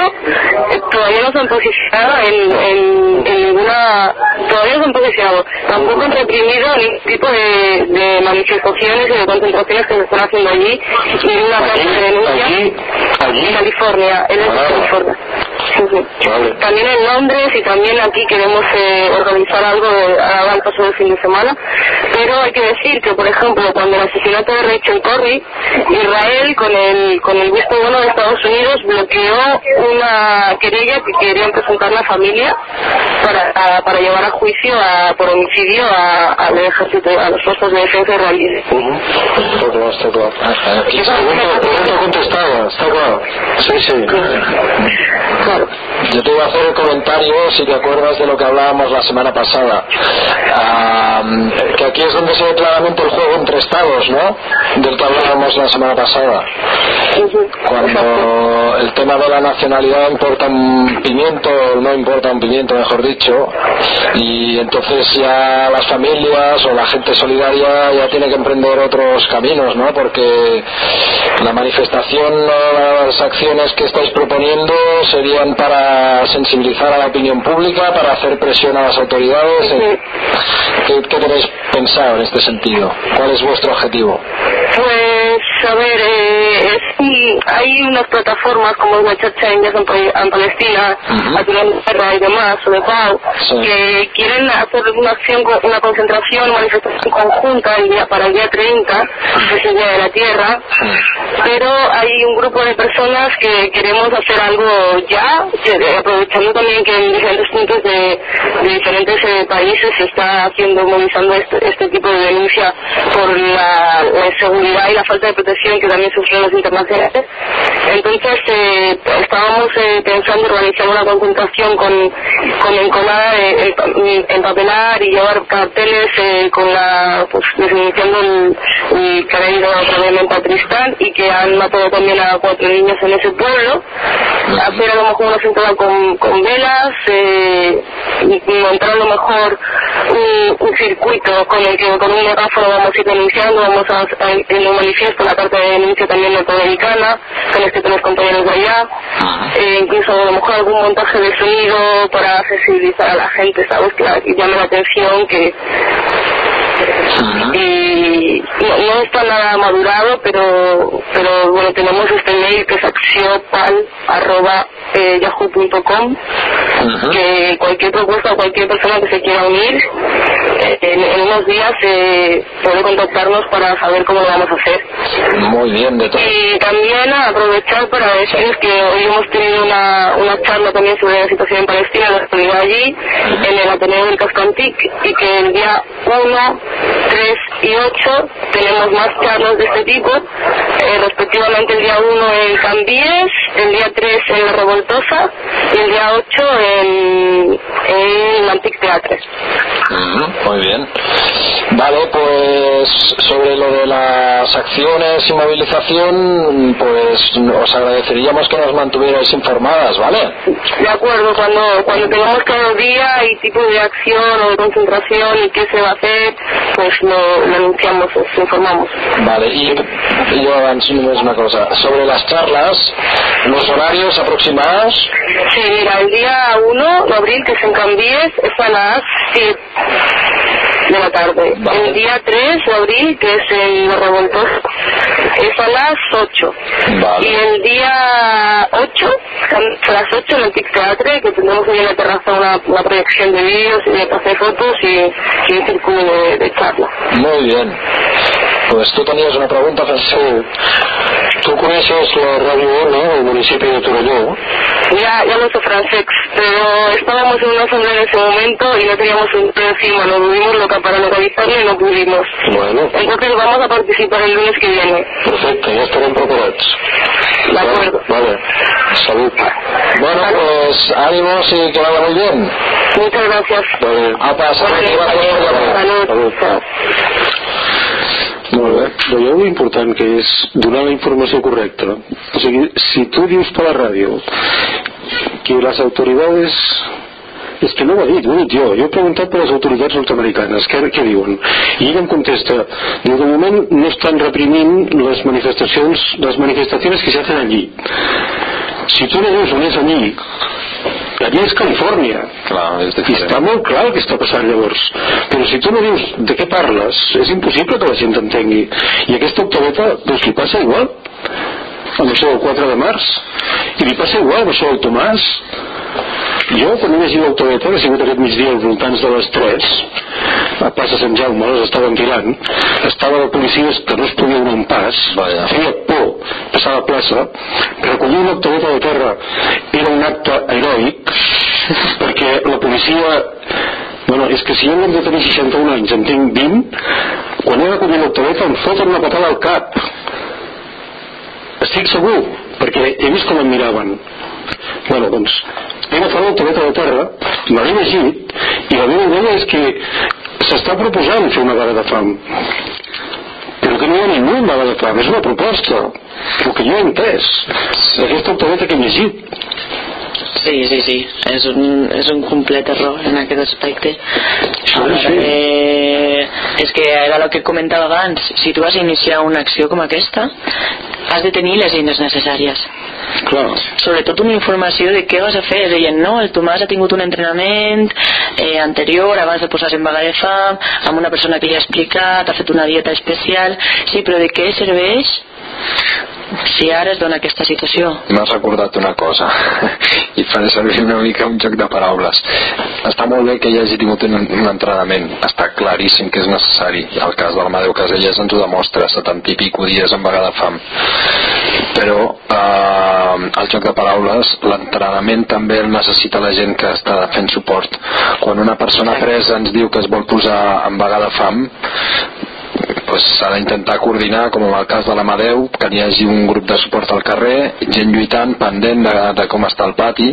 eh, todavía no se han posicionado en, en, en ninguna. Todavía no se han posicionado. Tampoco han reprimido ningún tipo de, de manifestaciones y de concentraciones que se están haciendo allí. Y una carta de denuncia en California, de Ah. California. Vale. También en Londres y también aquí queremos eh, organizar algo de, ahora el paso del fin de semana. Pero hay que decir que, por ejemplo, cuando el asesinato de Rachel Corrie, Israel, con el, con el visto bueno de Estados Unidos, bloqueó una querella que querían presentar la familia para, a- para llevar a juicio a- por homicidio a- al ejército, a los puestos de defensa israelíes. Està clar, està clar. Aquí Pregunta, pregunta contestada, està clar. Sí, sí. Claro. Yo te iba a hacer el comentario, si te acuerdas de lo que hablábamos la semana pasada, Ah, que aquí es donde se ve claramente el juego entre estados, ¿no? Del que hablábamos la semana pasada. Cuando el tema de la nacionalidad importa un pimiento, o no importa un pimiento, mejor dicho, y entonces ya las familias o la gente solidaria ya tiene que emprender otros caminos, ¿no? Porque la manifestación o las acciones que estáis proponiendo serían para sensibilizar a la opinión pública, para hacer presión a las autoridades. ¿Qué, qué tenéis pensado en este sentido? ¿Cuál es vuestro objetivo? Pues, a ver, eh, es- hay unas plataformas como Chachenjas en, Pa- en Palestina, Guerra y demás, de Pau, que quieren hacer una acción, una concentración, manifestación conjunta el día, para el día 30, que es el Día de la Tierra, pero hay un grupo de personas que queremos hacer algo ya, que, eh, aprovechando también que en diferentes puntos de, de diferentes eh, países se está haciendo, movilizando este, este tipo de denuncia por la, la inseguridad y la falta de protección que también sufren los internacionales. Entonces, eh, estábamos eh, pensando en organizar una concentración con, con Encolada, de eh, pa- empapelar y llevar carteles eh, con la, pues, denunciando el, que ha habido probablemente a Tristán y que han matado también a cuatro niños en ese pueblo. Hacer a lo mejor una sentada con, con velas, eh, y montar a lo mejor un, un circuito con el que con un megáfono vamos a ir denunciando, vamos a, a en un manifiesto la carta de denuncia también norteamericana, con este con los compañeros de allá, eh, incluso a lo mejor algún montaje de sonido para sensibilizar a la gente, ¿sabes? Que, la- que llame la atención, que y no, no está nada madurado, pero pero bueno, tenemos este mail que es acciopal arroba eh, yahoo.com que cualquier propuesta o cualquier persona que se quiera unir eh, en, en unos días eh, puede contactarnos para saber cómo lo vamos a hacer. Muy bien, de todo. Y también aprovechar para decirles que hoy hemos tenido una, una charla también sobre la situación en Palestina, la actualidad allí, en el Ateneo del Cascantic, y que el día 1, 3 y 8 tenemos más charlas de este tipo, eh, respectivamente el día 1 en Cambies, el día 3 en La Revoltosa y el día 8 en, en Antic Teatre. Ujú, Muy bien. Vale, pues sobre lo de las acciones y movilización, pues os agradeceríamos que nos mantuvierais informadas, ¿vale? De acuerdo, cuando, cuando tengamos cada día y tipo de acción o de concentración y qué se va a hacer, pues lo, lo anunciamos, os informamos. Vale, y, yo avanzo una cosa. Sobre las charlas, los horarios aproximados, Sí, mira, el día 1 de abril, que es en Cambies, es a las 7 de la tarde. El día 3 de abril, que es en Los Revoltosos, es a las 8. Vale. Y el día 8, a las 8 en el Tic Teatre, que tendremos ahí en la terraza una, una proyección de vídeos y de fotos y, y un círculo de, de charla. muy bien. Pues tú tenías una pregunta, Francesc. Tu coneixes la Ràdio Ona del municipi de Torelló? Ya, ya lo sé pero estábamos en una asamblea en ese momento y no teníamos un encima, nos tuvimos loca para localizarlo y no pudimos. Bueno, Entonces vamos a participar el lunes que viene. perfecte, ja estarem preparats. De acuerdo. Vale, salut. Bueno, pues ánimos y que vaya muy bien. Muchas gracias. Vale. I gràcies per llamar. Salud. Salud. Molt bé. Veieu lo important que és donar la informació correcta? O sigui, si tu dius per la ràdio que les autoritats és que no ho ha dit, ho he dit jo. Jo he preguntat per les autoritats nord-americanes, què, què diuen? I ell em contesta, diu, de moment no estan reprimint les manifestacions, les manifestacions que se hacen allí. Si tu no dius on és allí, allí és Califòrnia. Clar, és I està molt clar el que està passant llavors. Però si tu no dius de què parles, és impossible que la gent t'entengui. I aquesta octaveta, doncs li passa igual amb això del 4 de març. I li passa igual amb això del Tomàs. Jo, quan he llegit l'autoveta, que ha sigut aquest migdia als voltants de les 3, a plaça Sant Jaume, les estaven tirant, estava la policia que no es podia donar un pas, Vaja. feia por passar la plaça, recollir una autoveta de terra era un acte heroic, perquè la policia Bueno, és que si jo en lloc de tenir 61 anys en tinc 20, quan he recollit l'autoveta em foten una patada al cap. Estic segur, perquè he vist com em miraven. Bueno, doncs, he agafat l'autoveta de terra, me l'he llegit, i la meva idea és que s'està proposant fer una vaga de fam. Però que no hi ha ningú en vaga de fam, és una proposta. El que jo he entès, aquesta autoveta que he llegit. Sí, sí, sí, és un, és un complet error en aquest aspecte. Sí, Ara, sí. eh, és que era el que comentava abans, si tu vas iniciar una acció com aquesta, has de tenir les eines necessàries. Clar. Sobretot una informació de què vas a fer. Deien, no, el Tomàs ha tingut un entrenament eh, anterior, abans de posar-se en vaga de fam, amb una persona que ja ha explicat, ha fet una dieta especial... Sí, però de què serveix si ara es dona aquesta situació? M'has recordat una cosa i faré servir una mica un joc de paraules. Està molt bé que hi hagi tingut un, un entrenament, està claríssim que és necessari. El cas de l'Amadeu Caselles ens ho demostra, 70 i pico dies en vaga de fam. Però eh, el joc de paraules, l'entrenament també el necessita la gent que està fent suport. Quan una persona presa ens diu que es vol posar en vaga de fam, s'ha d'intentar coordinar, com en el cas de l'Amadeu, que hi hagi un grup de suport al carrer, gent lluitant, pendent de, de com està el pati,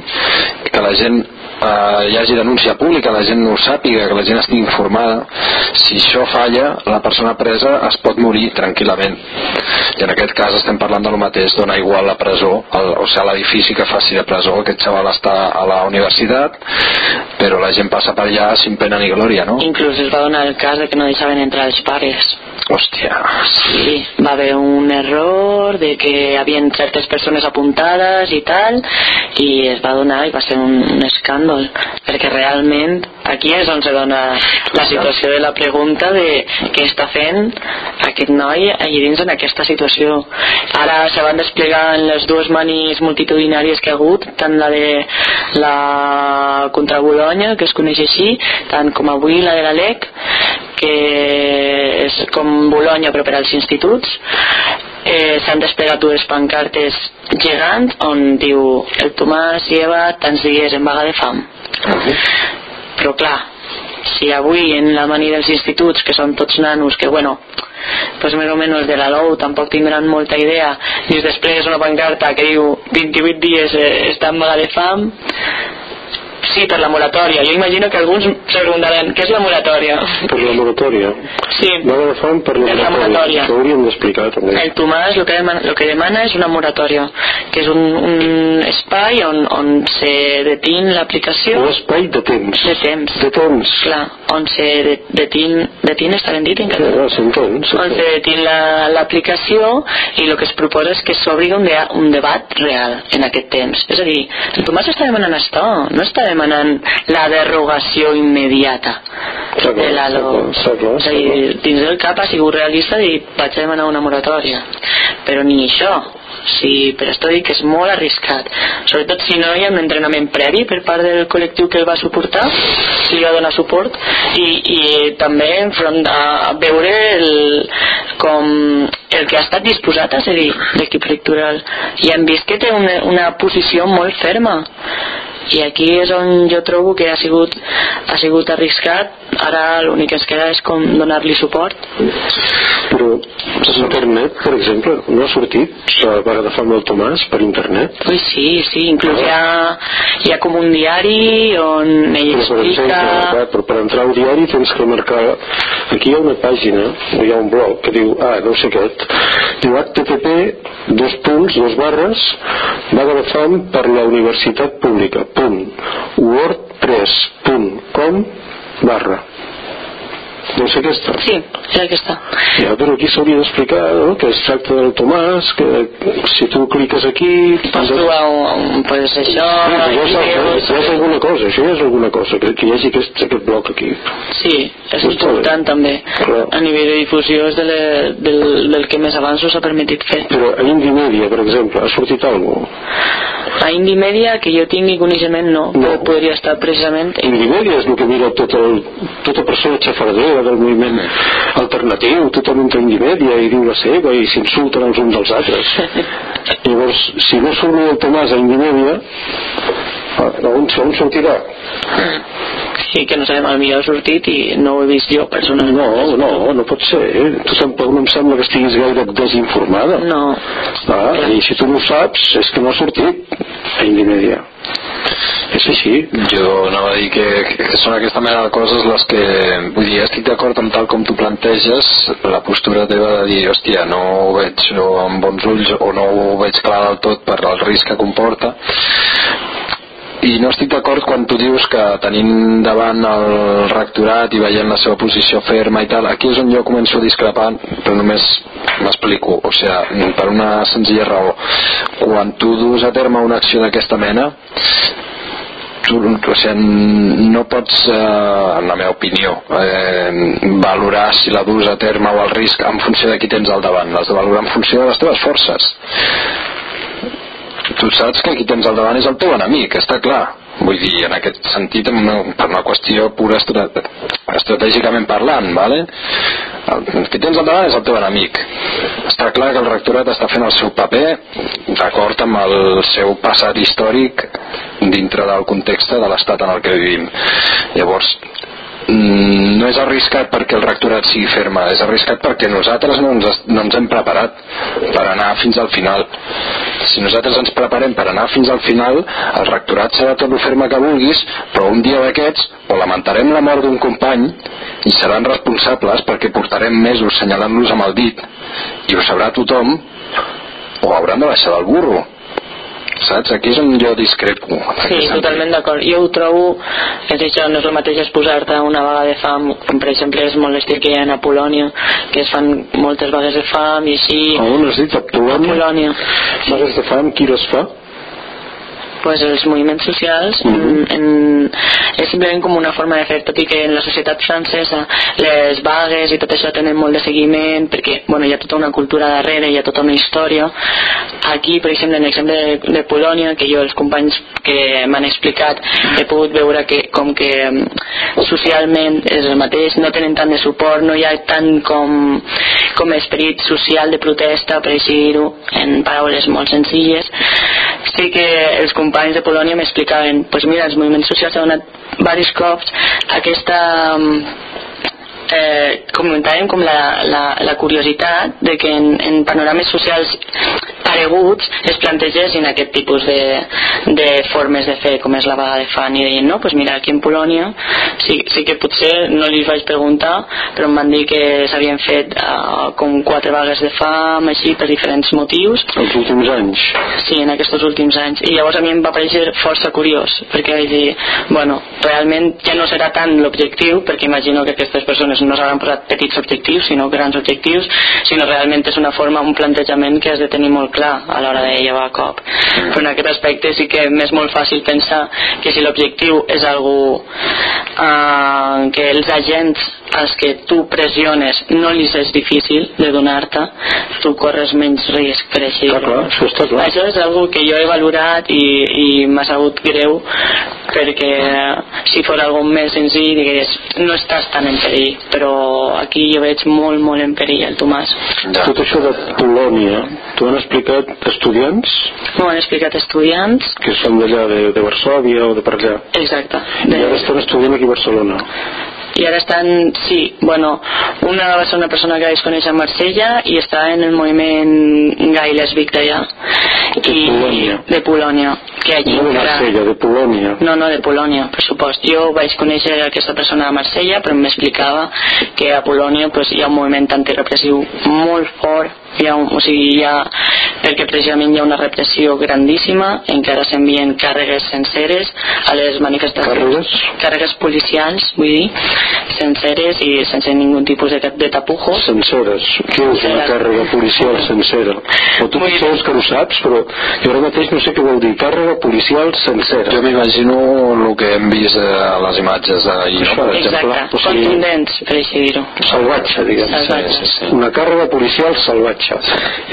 que la gent eh, hi hagi denúncia pública, la gent no ho sàpiga, que la gent estigui informada. Si això falla, la persona presa es pot morir tranquil·lament. I en aquest cas estem parlant de lo mateix, dona igual la presó, el, o sigui, l'edifici que faci de presó, aquest xaval està a la universitat, però la gent passa per allà sin pena ni glòria, no? Inclús es va donar el cas de que no deixaven entrar els pares. Hòstia, Sí, va haver un error de que havia certes persones apuntades i tal, i es va donar i va ser un, un escàndol, perquè realment aquí és on se dona la situació de la pregunta de què està fent aquest noi allà dins en aquesta situació. Ara se van desplegant les dues manis multitudinàries que ha hagut, tant la de la contra Bologna, que es coneix així, tant com avui la de l'ALEC, que és com Bologna però per als instituts. Eh, s'han desplegat dues pancartes gegants on diu el Tomàs lleva tants dies en vaga de fam però clar si avui en la mani dels instituts que són tots nanos que bueno pues més o menys de la LOU tampoc tindran molta idea i després una pancarta que diu 28 dies eh, està en vaga de fam sí, per la moratòria jo imagino que alguns se preguntaran què és la moratòria? Per la moratòria. sí, Vaga de fam per la És la moratòria. moratòria. Això ho hauríem d'explicar també. el Tomàs el que, demana, el que demana és una moratòria que és un, un espai on, on se detén l'aplicació Un espai de temps. de temps De temps. clar, on se de- detén detén està ben dit en català s'entén. on s'entén. se detén la- l'aplicació i el que es proposa és que s'obri un, de, un debat real en aquest temps és a dir, el Tomàs està demanant això no està demanant la derogació immediata clar, de la és a dir, dins del cap ha sigut realista i vaig demanar una moratòria. Però ni això. Sí, per això dic que és molt arriscat. Sobretot si no hi ha un entrenament previ per part del col·lectiu que el va suportar si li va donar suport i, i també enfront a veure el, com el que ha estat disposat a seguir l'equip electoral. I hem vist que té una, una posició molt ferma i aquí és on jo trobo que ha sigut, ha sigut arriscat. Ara l'únic que ens queda és com donar-li suport. Però internet, per exemple, no ha sortit la vaga de fam del Tomàs per internet? Ui, sí, sí, inclús hi ha, hi ha com un diari on ell Però per exemple, explica... clar, però per entrar al diari tens que marcar... Aquí hi ha una pàgina, hi ha un blog que diu, ah, no sé aquest, diu http, dos punts, dos barres, vaga de fam per la universitat pública, punt, wordpress.com barra. Deu ser aquesta. Sí, és aquesta. Ja, però aquí s'hauria d'explicar no? que es tracta del Tomàs, que si tu cliques aquí... Pots trobar un, un, pues això, Ja, ja, és, vídeos... ja és alguna cosa, això ja és alguna cosa, que, que hi hagi aquest, aquest bloc aquí. Sí, és està important bé. també Clar. a nivell de difusió és de le, del, del que més avanços s'ha permetit fer Però a Indie Media, per exemple, ha sortit alguna a Indie Media que jo tingui coneixement no, No. podria estar precisament Indie Media és el que mira tot tota persona xafardera del moviment alternatiu, tothom Indie Media i diu la seva i s'insulten els uns als altres. Llavors, si no surt el Tomàs a Indie Media, a on, on sortirà? sí que no sabem, potser ha sortit i no ho he vist jo personalment No, no, no pot ser. Eh? Tu tampoc no em sembla que estiguis gaire desinformada. no, Ah, I si tu no saps, és que no ha sortit a Indie Media. És així. Jo anava a dir que, que són aquesta mena de coses les que, vull dir, estic d'acord amb tal com tu planteges la postura teva de dir, hòstia, no ho veig o amb bons ulls o no ho veig clar del tot per el risc que comporta i no estic d'acord quan tu dius que tenint davant el rectorat i veient la seva posició ferma i tal, aquí és on jo començo a discrepar però només m'explico. O sigui, per una senzilla raó. Quan tu dus a terme una acció d'aquesta mena tu, o sigui, no pots eh, en la meva opinió eh, valorar si la dus a terme o el risc en funció de qui tens al davant. L'has de valorar en funció de les teves forces tu saps que qui tens al davant és el teu enemic, està clar. Vull dir, en aquest sentit una, per una qüestió pura estra, estratègicament parlant vale? el qui tens al davant és el teu enemic. Està clar que el rectorat està fent el seu paper d'acord amb el seu passat històric dintre del context de l'estat en el que vivim. Llavors no és arriscat perquè el rectorat sigui ferma, és arriscat perquè nosaltres no ens, no ens hem preparat per anar fins al final. Si nosaltres ens preparem per anar fins al final, el rectorat serà tot el ferma que vulguis, però un dia d'aquests o lamentarem la mort d'un company i seran responsables perquè portarem mesos senyalant-los amb el dit i ho sabrà tothom o hauran de baixar del burro saps? Aquí és on jo discrepo. Sí, totalment d'acord. Jo ho trobo, és això, no és el mateix exposar-te una vaga de fam, com per exemple és molt l'estil que hi ha a Polònia, que es fan moltes vagues de fam i així, A on has dit? A a Polònia? Polònia. Vagues de fam, qui les fa? Pues els moviments socials Mhm. en, en, és simplement com una forma de fer tot i que en la societat francesa les vagues i tot això tenen molt de seguiment perquè bueno, hi ha tota una cultura darrere hi ha tota una història aquí per exemple en l'exemple de, de Polònia que jo els companys que m'han explicat he pogut veure que com que mm, socialment és el mateix no tenen tant de suport no hi ha tant com, com esperit social de protesta per dir-ho en paraules molt senzilles sí que els companys de Polònia m'explicaven pues mira, els moviments socials han donat diversos cops aquesta mm, eh, comentàvem com la, la, la curiositat de que en, en panorames socials pareguts es plantegessin aquest tipus de, de formes de fer com és la vaga de fan i deien no, pues mira, aquí en Polònia sí, sí que potser no li vaig preguntar però em van dir que s'havien fet uh, com quatre vagues de fam així per diferents motius Els últims anys. Sí, en aquests últims anys. I llavors a mi em va parecer força curiós, perquè vaig dir, bueno, realment ja no serà tant l'objectiu, perquè imagino que aquestes persones no s'hauran posat petits objectius, sinó grans objectius, sinó realment és una forma, un plantejament que has de tenir molt clar a l'hora de llevar a cop. Però en aquest aspecte sí que m'és molt fàcil pensar que si l'objectiu és algú eh, que els agents als que tu pressiones no li és difícil de donar-te, tu corres menys risc per així Està clar, això està clar. això és algo que jo he valorat i, i m'ha sabut greu perquè si fos algo més senzill digués, no estàs tan en perill però aquí jo veig molt molt en perill el Tomàs Ja. Tot això de Polònia, t'ho han explicat estudiants m'ho han explicat estudiants que són d'allà, de, de Varsòvia o de per allà. exacte I ara de, estan estudiant aquí a Barcelona. I ara estan, sí, bueno una va ser una persona que vaig conèixer a Marsella i està en el moviment gai lèsbic d'allà De Polònia. de Polònia que allí No de Marsella, de Polònia. No, no, de Polònia, per supost. Jo vaig conèixer aquesta persona a Marsella, però m'explicava que a Polònia pues, hi ha un moviment antirepressiu molt fort, hi ha, un, o sigui, hi ha, perquè precisament hi ha una repressió grandíssima, encara s'envien càrregues senceres a les manifestacions. Càrregues? Càrregues policials, vull dir, senceres i sense ningú tipus de, de tapujos. senceres què és una càrrega policial sencera o tu saps que ho saps però jo ara mateix no sé què vol dir càrrega policial sencera Jo m'imagino el que hem vist a les imatges d'ahir, no? Per exemple. Exacte, o sigui- contundents, per així dir-ho. salvatge diguem Salvatge. Sí, sí, sí. una càrrega policial salvatge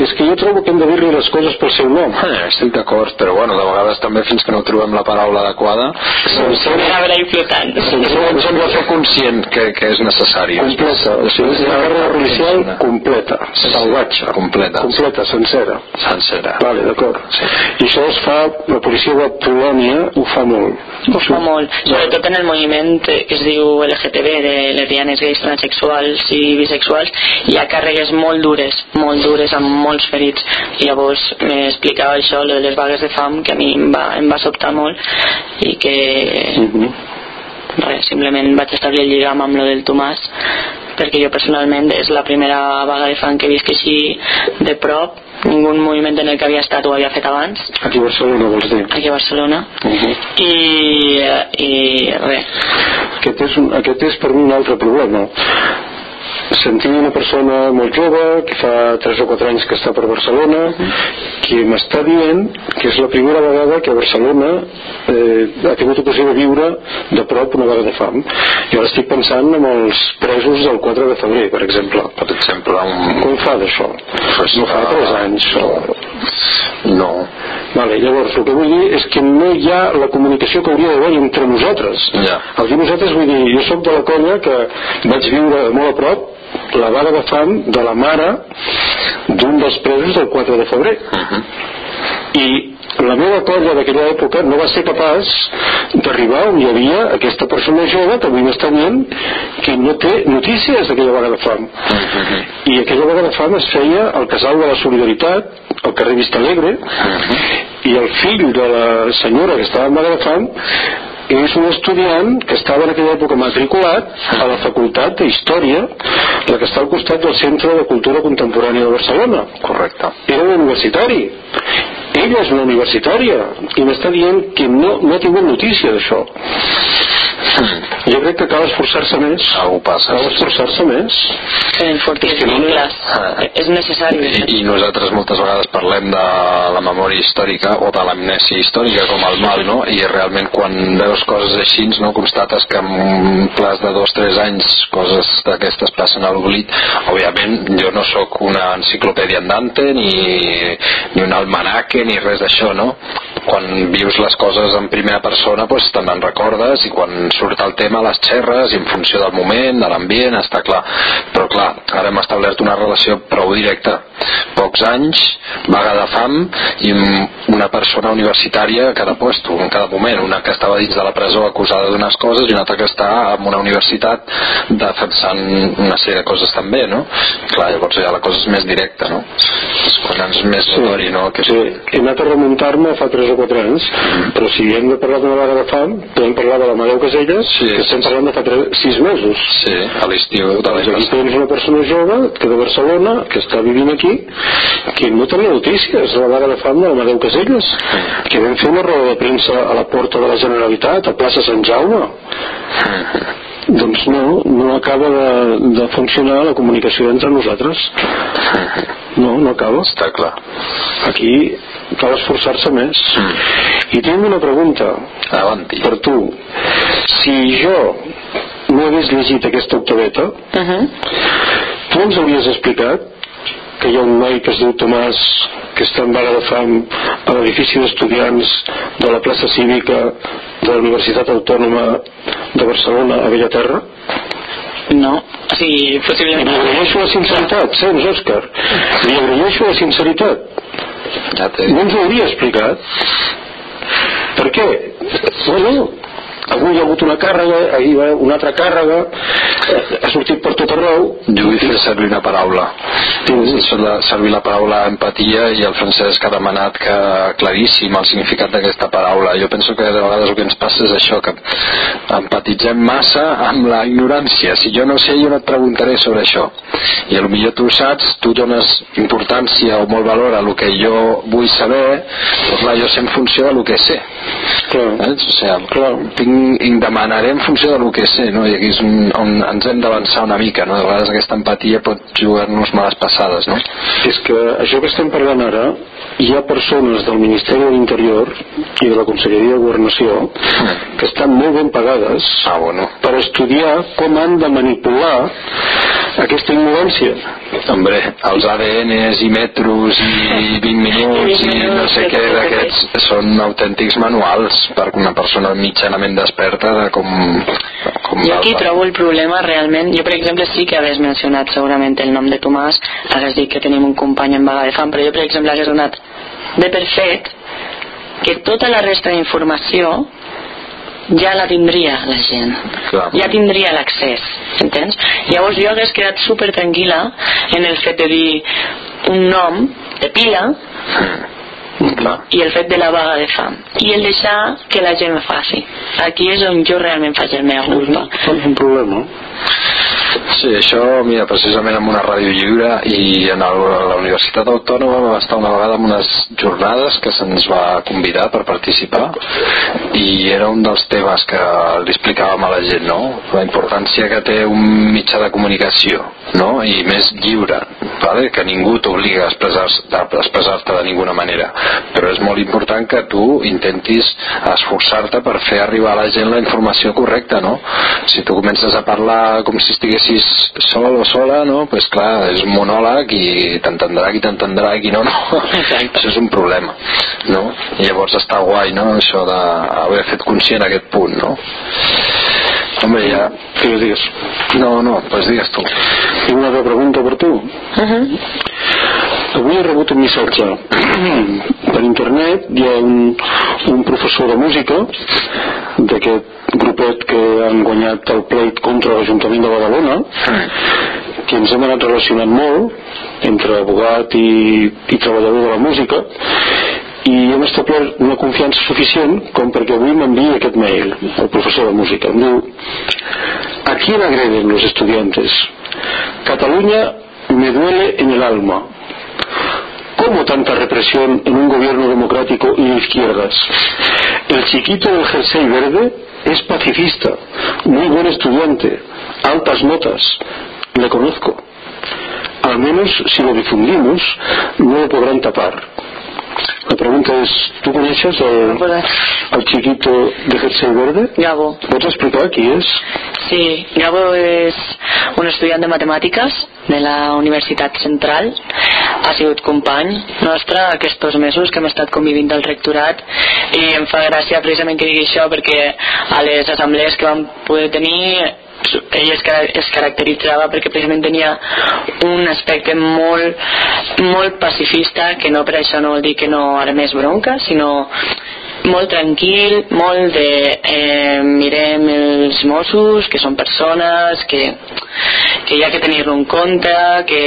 és que jo trobo que hem de dir-li les coses pel seu nom. Eh, estic d'acord, però bueno, de vegades també fins que no trobem la paraula adequada flotant. em sembla ser conscient que, que és necessari. completa. O sigui, és una càrrega policial completa. Salvatge. Completa. completa sencera. Sencera. vale, d'acord. I això es fa, la policia de Polònia ho fa molt. Ho fa molt, sobretot en el moviment eh, que es diu LGTB, de lesbianes, gais, transexuals i bisexuals, hi ha càrregues molt dures, molt dures, amb molts ferits. I llavors m'explicava això, de les vagues de fam, que a mi em va, em va sobtar molt i que Mhm. res, simplement vaig establir el lligam amb lo del Tomàs perquè jo personalment és la primera vaga de fam que visc així de prop ningun moviment en el que havia estat ho havia fet abans aquí a Barcelona vols dir aquí a Barcelona Mhm. i, eh, i res aquest és, un, aquest és per mi un altre problema sentir una persona molt jove que fa 3 o 4 anys que està per Barcelona que m'està dient que és la primera vegada que a Barcelona eh, ha tingut ocasió de viure de prop una vaga de fam i ara estic pensant en els presos del 4 de febrer per exemple Per exemple, un... com fa d'això? Pues, no fa ah, 3 anys o... No. Vale, llavors, el que vull dir és que no hi ha la comunicació que hauria d'haver entre nosaltres. Ja. El que nosaltres vull dir, jo sóc de la colla que vaig viure molt a prop la vaga de fam de la mare d'un dels presos del 4 de febrer. I la meva colla d'aquella època no va ser capaç d'arribar on hi havia aquesta persona jove que avui m'està dient que no té notícies d'aquella vaga de fam. I aquella vaga de fam es feia al Casal de la Solidaritat, al carrer Vista Alegre, i el fill de la senyora que estava en vaga de fam és un estudiant que estava en aquella època matriculat a la Facultat de Història, la que està al costat del Centre de Cultura Contemporània de Barcelona. Correcte. Era un universitari. Ella és una universitària i m'està dient que no, no ha tingut notícia d'això. Jo crec que cal esforçar-se més. Algú passa. Cal esforçar-se més. per enfortir els És que no- vincles Ah. és necessari I, I nosaltres moltes vegades parlem de la memòria històrica o de l'amnèsia històrica com el mal, no? I realment quan veus coses així, no? Constates que en un plaç de dos, tres anys coses d'aquestes passen a l'oblit. Òbviament, jo no sóc una enciclopèdia andante ni, ni un almanaque ni res d'això, no? Quan vius les coses en primera persona, doncs te'n en recordes i quan surt el tema les xerres i en funció del moment, de l'ambient, està clar. Però clar, ara hem establert una relació prou directa. Pocs anys, vaga de fam i una persona universitària a cada puesto, en cada moment. Una que estava dins de la presó acusada d'unes coses i una altra que està en una universitat defensant una sèrie de coses també, no? Clar, llavors ja la cosa és més directa, no? És quan és més notori, no? Que Sí, he anat a remuntar-me fa 3 o 4 anys, però si hem de parlar d'una vaga de fam, podem parlar de l'Amadeu Caselles, Sí, que estem sí, parlant de fa 3, 6 mesos. Sí, a l'estiu Doncs aquí tens una persona jove que de Barcelona, que està vivint aquí, que no tenia notícies de la vaga de fam de l'Amadeu Caselles, que vam fer una roda de premsa a la porta de la Generalitat, a plaça Sant Jaume. Doncs no, no acaba de, de funcionar la comunicació entre nosaltres. No, no acaba. Està clar. Aquí cal esforçar-se més. I tinc una pregunta Avanti. per tu. Si jo no hagués llegit aquesta octaveta, uh -huh. tu ens hauries explicat que hi ha un noi que es diu Tomàs que està en vaga de fam a l'edifici d'estudiants de la plaça cívica de la Universitat Autònoma de Barcelona a Bellaterra? no, o sigui, I possiblement li agraeixo la sinceritat, saps, Òscar? Li agraeixo la sinceritat. No ens ho hauria explicat. Per què? Bueno, avui hi ha hagut una càrrega, ahir va una altra càrrega, ha sortit per tot arreu Jo vull fer servir una paraula. De servir la paraula empatia i el Francesc ha demanat que claríssim el significat d'aquesta paraula. Jo penso que de vegades el que ens passa és això, que empatitzem massa amb la ignorància. Si jo no sé, jo no et preguntaré sobre això. I millor tu saps, tu dones importància o molt valor a el que jo vull saber, però clar, jo sé en funció de lo que sé. clar, Eh? O sigui, clar, tinc, i demanaré en funció de lo que sé, no? I aquí és on, on ens hem d'avançar una mica, no? De vegades aquesta empatia pot jugar-nos males passades, no? és que això que estem parlant ara hi ha persones del Ministeri de l'Interior i de la Conselleria de Governació que estan molt ben pagades Ah, bueno. per estudiar com han de manipular aquesta ignorància Hombre, els ADNs i metros i 20 minuts i no sé què d'aquests són autèntics manuals per una persona mitjanament desperta de com... com Jo aquí trobo el problema realment, jo per exemple sí que hagués mencionat segurament el nom de Tomàs, hagués dit que tenim un company en vaga de fam, però jo per exemple hagués donat de per fet que tota la resta d'informació ja la tindria la gent Clar. ja tindria l'accés entens? llavors jo hagués quedat super tranquil·la en el fet de dir un nom de pila Clar. i el fet de la vaga de fam i el deixar que la gent ho faci aquí és on jo realment faig el meva culpa és un problema Sí, això, mira, precisament en una ràdio lliure i en el, la Universitat Autònoma vam estar una vegada en unes jornades que se'ns va convidar per participar i era un dels temes que li explicàvem a la gent, no? La importància que té un mitjà de comunicació, no? I més lliure, vale? que ningú t'obliga a expressar-te a expressar-te de ninguna manera, però és molt important que tu intentis esforçar-te per fer arribar a la gent la informació correcta, no? Si tu comences a parlar com si estiguessis sol o sola, no? Pues clar, és un monòleg i t'entendrà qui t'entendrà i qui no, no. Això és un problema, no? I llavors està guai, no? Això d'haver fet conscient aquest punt, no? Home, ja... digues, digues No, no, pues digues tu. tinc una altra pregunta per tu avui he rebut un missatge. Per internet hi ha un, un professor de música d'aquest grupet que han guanyat el pleit contra l'Ajuntament de Badalona que ens hem anat relacionant molt entre abogat i, i treballador de la música i hem establert una confiança suficient com perquè avui m'enviï aquest mail el professor de música. Em diu ¿a quién agreden los estudiantes? Cataluña me duele en el alma ¿Cómo tanta represión en un gobierno democrático y de izquierdas? El chiquito del jersey verde es pacifista, muy buen estudiante, altas notas, le conozco. Al menos si lo difundimos, no lo podrán tapar. La pregunta és, tu coneixes el, el chiquito de jersey verde? Gabo Pots explicar qui és? Sí, Gabo és un estudiant de matemàtiques de la Universitat Central. Ha sigut company nostre aquests mesos que hem estat convivint al rectorat i em fa gràcia precisament que digui això perquè a les assemblees que vam poder tenir ell es, es caracteritzava perquè precisament tenia un aspecte molt, molt pacifista que no per això no vol dir que no armés bronca sinó molt tranquil, molt de eh, mirem els Mossos, que són persones, que, que hi ha que tenir-lo en compte, que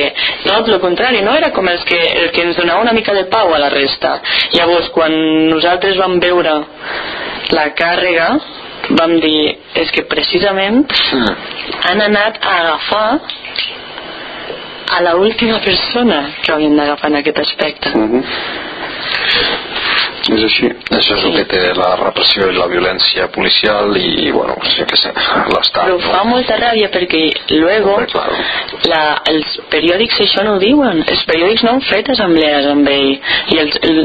tot el contrari, no era com els que, el que ens donava una mica de pau a la resta. Llavors, quan nosaltres vam veure la càrrega, vam dir, és que precisament han anat a agafar a la última persona que havien d'agafar en aquest aspecte. Uh És així. Això és el que té la repressió i la violència policial i, bueno, sí que sé, l'Estat. Però fa molta ràbia perquè luego Hombre, claro. la, els periòdics això no ho diuen els periòdics no han fet assemblees amb ell i els, el,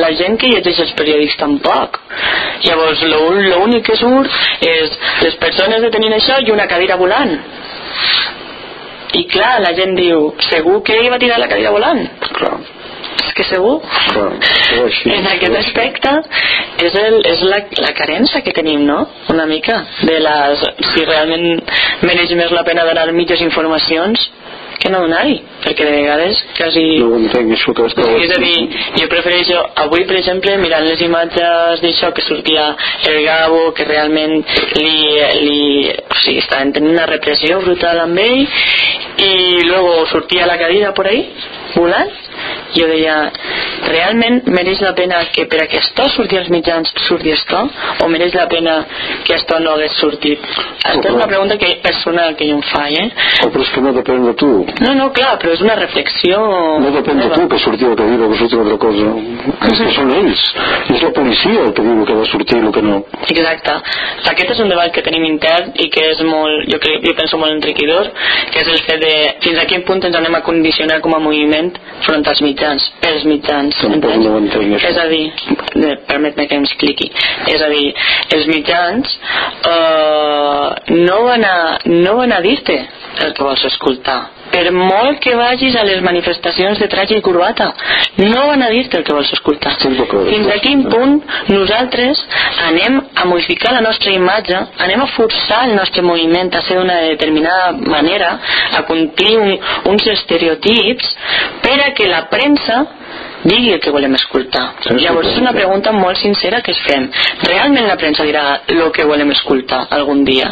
la gent que llegeix els periòdics tampoc llavors l'únic que surt és les persones detenint això i una cadira volant i clar, la gent diu segur que ell va tirar la cadira volant Clar, és que segur clar. Així, en aquest aspecte és, el, és la, la carència que tenim, no? Una mica. De les, si realment mereix més la pena donar mitges informacions que no donar-hi, perquè de vegades quasi... No ho entenc, això que sigui, és a dir, jo prefereixo, avui per exemple, mirant les imatges d'això que sortia el Gabo, que realment li, li, o sigui, estaven tenint una repressió brutal amb ell, i luego sortia la cadira por ahí, volant, jo deia, realment mereix la pena que per aquest surti als mitjans surti esto, o mereix la pena que esto no hagués sortit? Aquesta és una pregunta que, personal que jo em faig, eh? Oh, però és que no depèn de tu. No, no, clar, però és una reflexió... No depèn de tu que surti la cadira o que surti altra cosa. És que són ells. És la policia el que diu el que de sortir i el que no. Exacte. Aquest és un debat que tenim intern i que és molt, jo, crec, jo penso molt enriquidor, que és el fet de fins a quin punt ens anem a condicionar com a moviment front als mitjans, els mitjans. Tampoc entens? no ho entenc, això. És a dir, eh, permet-me que m'expliqui, és a dir, els mitjans eh, no van a, no van a dir-te el que vols escoltar. Per molt que vagis a les manifestacions de traje i corbata, no van a dir-te el que vols escoltar. Fins a quin punt nosaltres anem a modificar la nostra imatge, anem a forçar el nostre moviment a ser d'una determinada manera, a complir un, uns estereotips, per a que la premsa digui el que volem escoltar. Sí, Llavors és una pregunta molt sincera que es fem. Realment la premsa dirà el que volem escoltar algun dia?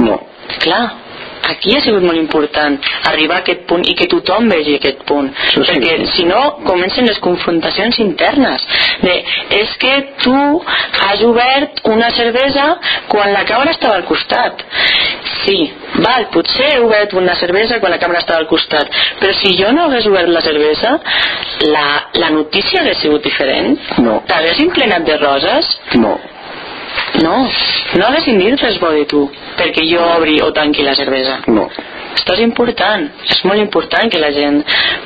No. Clar, aquí ha sigut molt important arribar a aquest punt i que tothom vegi aquest punt Sí, sí. perquè si no comencen les confrontacions internes de és que tu has obert una cervesa quan la cabra estava al costat sí, val, potser he obert una cervesa quan la cabra estava al costat però si jo no hagués obert la cervesa la, la notícia hagués sigut diferent No. t'hagués implenat de roses No. No, no haguessin dit res bo de tu perquè jo obri o tanqui la cervesa No. Esto és important, és molt important que la gent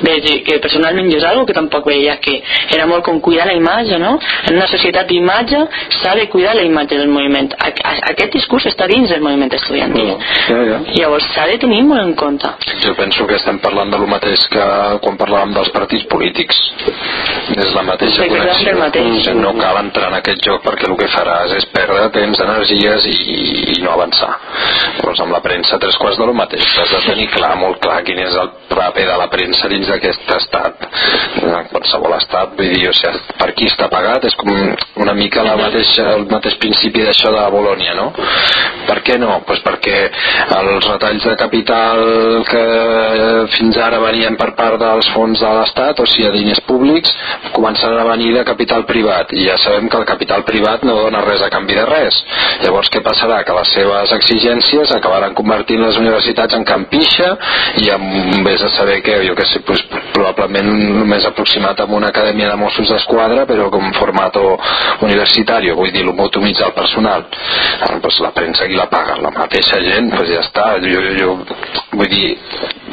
vegi, que personalment jo és algo que tampoc veia, que era molt com cuidar la imatge, no? En una societat d'imatge s'ha de cuidar la imatge del moviment. Aquest discurs està dins del moviment estudiantil. No. Ja, ja. Llavors s'ha de tenir molt en compte. Jo penso que estem parlant de lo mateix que quan parlàvem dels partits polítics. És la mateixa Sí, connexió. mateix. No cal entrar en aquest joc perquè el que faràs és perdre temps, energies i, i no avançar. Doncs amb la premsa tres quarts de lo mateix. Has de tenir clar, molt clar, quin és el paper de la premsa dins d'aquest estat. En qualsevol estat, vull dir, o sigui, per qui està pagat és com una mica la mateixa, el mateix principi d'això de Bolònia, no? Per què no? Pues perquè els retalls de capital que fins ara venien per part dels fons de l'Estat, o sigui, diners públics, començaran a venir de capital privat. I ja sabem que el capital privat no dona res a canvi de res. Llavors, què passarà? Que les seves exigències acabaran convertint les universitats en campixa i amb, vés a saber què, jo què sé, pues, probablement només aproximat amb una acadèmia de Mossos d'Esquadra, però com format universitari, vull dir, lobotomitzar el personal. Pues la premsa qui la paga? La mateixa gent, pues ja està. Jo, jo, jo, vull dir,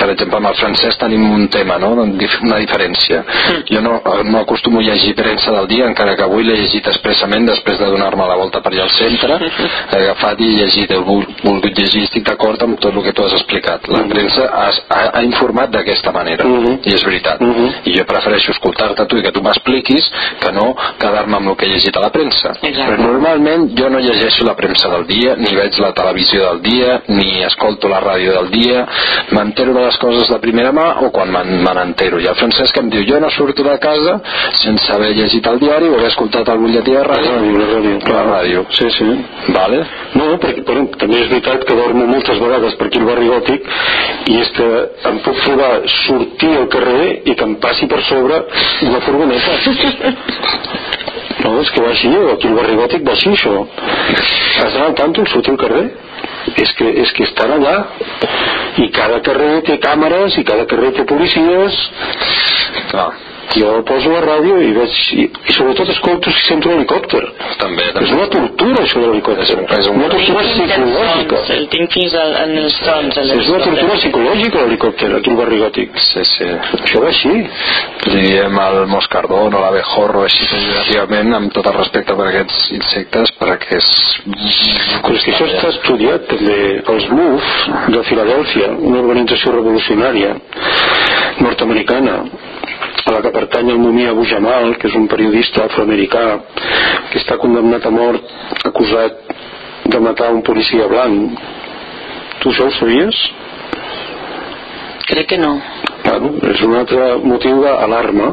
per exemple, amb el francès tenim un tema, no? una diferència. Jo no, no acostumo a llegir premsa del dia, encara que avui l'he llegit expressament després de donar-me la volta per allà al centre, he agafat i llegit, he vol- volgut llegir, estic d'acord amb tot el que tu has explicat. La premsa ha, ha, ha informat d'aquesta manera, Mhm. i és veritat. Mhm. I jo prefereixo escoltar-te tu i que tu m'expliquis que no quedar-me amb el que he llegit a la premsa. Exacte. Però normalment jo no llegeixo la premsa del dia, ni veig la televisió del dia, ni escolto la ràdio del dia, m'entero de les coses de primera mà o quan me n'entero. I el Francesc em diu, jo no surto de casa sense haver llegit el diari o haver escoltat el butlletí de La ràdio. ràdio, la ràdio. La ràdio. Sí, sí. Vale? No, perquè però, també és veritat que dormo moltes vegades per aquí al barri gòtic i és que em puc trobar sortir al carrer i que em passi per sobre una furgoneta. No, és que va així, aquí al barri gòtic va així, això. Has d'anar al tanto, sortir al carrer. És que, és que estan allà i cada carrer té càmeres i cada carrer té policies Clar, jo poso la ràdio i veig i, i sobretot escolto si sento l'helicòpter. També, és també. una tortura això de l'helicòpter. És un- una tortura psicològica. El tinc fins al, en els sons. en és una tortura psicològica l'helicòpter aquí al barri gòtic Sí, sí. això va així. Diem al moscardón o l'abejorro així pejorativament amb tot el respecte per aquests insectes perquè és... però és que això està estudiat també els MUF de Filadèlfia una organització revolucionària nord-americana a la que pertany el Mumia Abu Jamal que és un periodista afroamericà que està condemnat a mort acusat de matar un policia blanc tu això ho sabies? Crec que no. Bueno, és un altre motiu d'alarma.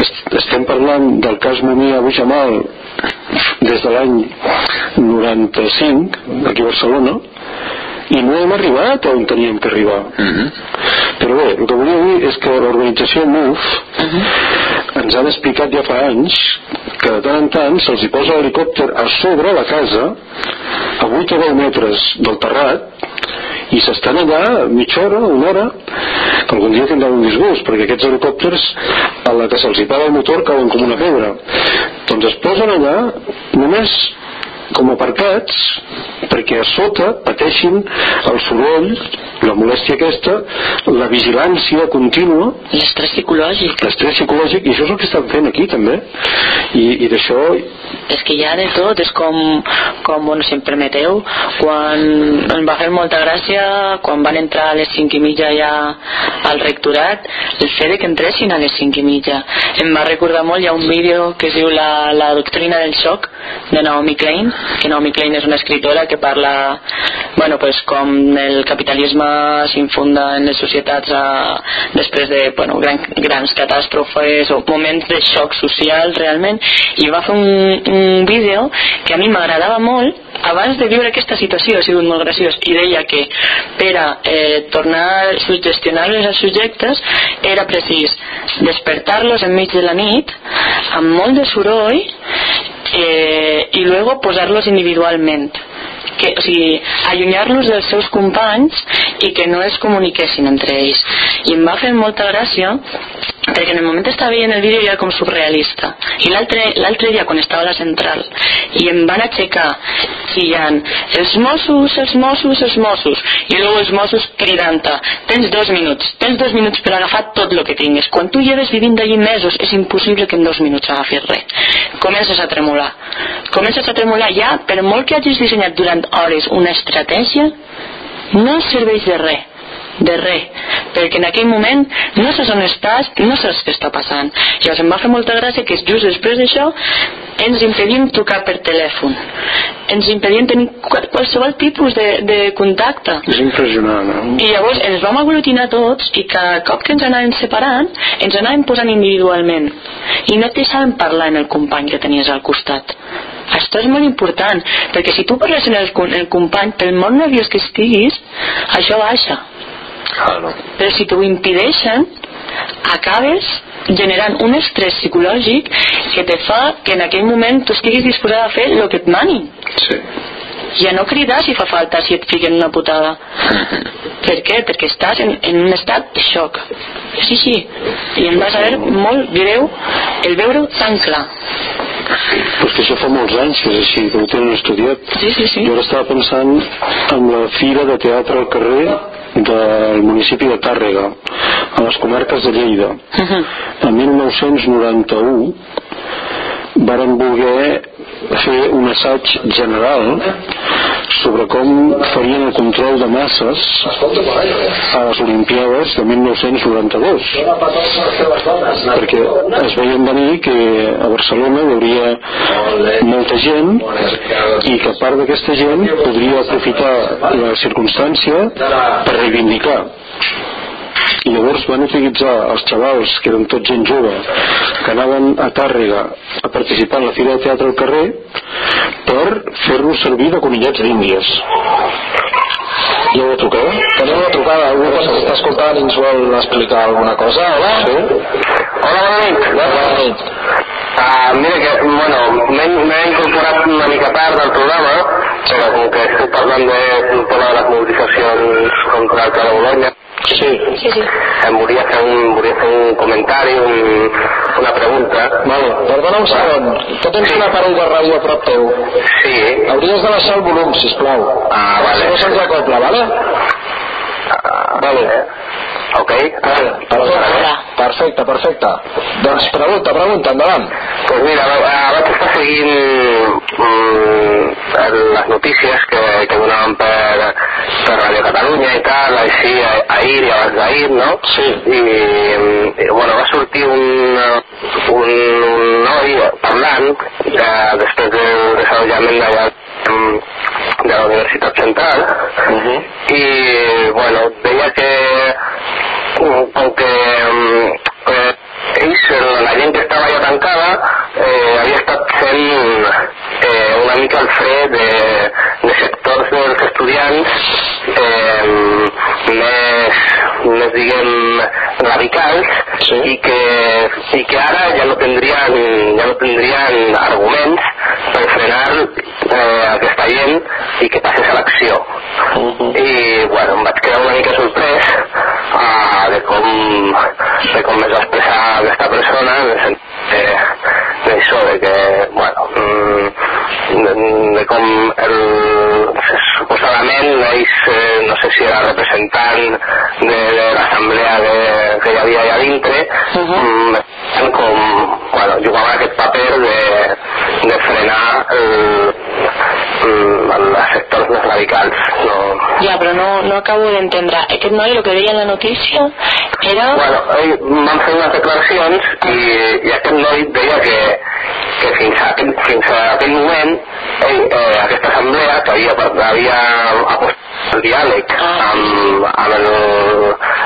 Est- Estem parlant del cas Mumia Abu Jamal des de l'any 95, aquí a Barcelona, i no hem arribat on teníem que arribar. Mhm. Però bé, el que volia dir és que l'organització MUF ens han explicat ja fa anys que de tant en tant se'ls hi posa l'helicòpter a sobre la casa a 8 o 10 metres del terrat i s'estan allà mitja hora, una hora que algun dia tindran un disgust perquè aquests helicòpters a la que se'ls hi para el motor cauen com una pedra doncs es posen allà només com aparcats perquè a sota pateixin el soroll la molèstia aquesta la vigilància contínua L'estrès psicològic. l'estrès psicològic i això és el que estan fent aquí també i, i d'això És que hi ha de tot, és com, com bueno, si em permeteu, quan em va fer molta gràcia quan van entrar a les 5 i mitja ja al rectorat, el fet que entressin a les 5 i mitja. Em va recordar molt, hi ha un vídeo que es diu La, la doctrina del xoc, de Naomi Klein, que Naomi Klein és una escritora que parla bueno, pues, com el capitalisme s'infunda en les societats a, després de bueno, gran, grans catàstrofes o moments de xoc social realment i va fer un, un vídeo que a mi m'agradava molt abans de viure aquesta situació ha sigut molt graciós i deia que per a eh, tornar a suggestionar els subjectes era precís. Despertar-los enmig de la nit amb molt de soroll eh, i luego posar-los individualment. Que, o sigui, allunyar-los dels seus companys i que no es comuniquessin entre ells. I em va fer molta gràcia perquè en el moment estava veient el vídeo era com surrealista. I l'altre dia quan estava a la central i em van aixecar chillant els Mossos, els Mossos, els Mossos i luego els Mossos cridant tens dos minuts, tens dos minuts per agafar tot el que tingues quan tu lleves vivint allí mesos és impossible que en dos minuts agafis res. Comences a tremolar. Comences a tremolar ja per molt que hagis dissenyat durant hores una estratègia no serveix de res de res, perquè en aquell moment no saps on estàs, no saps què està passant. Llavors em va fer molta gràcia que just després d'això ens impedim trucar per telèfon, ens impedim tenir qual- qualsevol tipus de, de contacte. és impressionant eh? I llavors ens vam aglutinar tots i cada cop que ens anàvem separant ens anàvem posant individualment i no et deixàvem parlar amb el company que tenies al costat. Això és molt important, perquè si tu parles amb el, el company, pel molt nerviós que estiguis, això baixa. Claro. Però si t'ho impedeixen, acabes generant un estrès psicològic que te fa que en aquell moment tu estiguis disposat a fer el que et manin. Sí. I a no cridar si fa falta si et fiquen una putada. Per què? Perquè estàs en, en un estat de xoc. És així. I em va saber molt greu el veure tan clar. Però que això fa molts anys que és així, que ho tenen estudiat. Sí, sí, sí. Jo ara estava pensant en la fira de teatre al carrer del municipi de Tàrrega, a les comarques de Lleida. En 1991 varen voler fer un assaig general sobre com farien el control de masses a les Olimpiades de 1992 perquè es veien venir que a Barcelona hi hauria molta gent i que part d'aquesta gent podria aprofitar la circumstància per reivindicar i llavors van utilitzar els xavals que eren tots gent jove que anaven a Tàrrega a participar en la Fira de Teatre al carrer per fer-los servir de conillets d'índies hi ha una trucada? Tenim una trucada, algú que ens està escoltant i ens vol explicar alguna cosa. Hola? Sí? Hola, bona nit. Bona nit. Ah, mira que, bueno, m'he incorporat una mica tard al programa, però com que estic parlant de de les mobilitzacions contra el Bologna, Sí. Sí, sí. em volia fer un, volia fer un comentari, un, una pregunta. Vale, perdona un segon. Tu tens un aparell de ràdio a prop teu. Sí, Hauries de baixar el volum, sisplau. Ah, vale. Si no se'ns acopla, vale? Vale. Ok. Vale, perfecte. Perfecte, perfecte. Doncs pregunta, pregunta, endavant. Pues mira, va- vaig estar seguint mm, les notícies que, que donaven per, per Radio Catalunya i tal, així, a- ahir i abans d'ahir, no? Sí. I, i bueno, va sortir un, un, un noi parlant de, després del desallotjament d'allà mm, de la Universitat Central Uh -huh. i bueno, deia que més diguem radicals Sí. i, que, i que ara ja no tindrien, ja no tindrien arguments per frenar eh, aquesta gent i que passés a l'acció. I bueno, em vaig quedar una mica sorprès uh, de, com, de com es va expressar aquesta persona en el sentit de, d'això, de que, bueno, mm, de, de com el, suposadament ells, eh, no sé si era representant de, de l'assemblea que, que hi havia allà dintre, Uh -huh. mm, estan com, bueno, jugaven aquest paper de, de frenar el, el, els sectors més radicals. No, Ja, però no, no acabo d'entendre. Aquest noi, el que deia en la notícia, era... Bueno, ell van fer unes declaracions i, i aquest noi deia que, que fins, a aquell, fins a aquell moment ell, eh, aquesta assemblea que havia, havia apostat el diàleg Ah. amb, amb, el,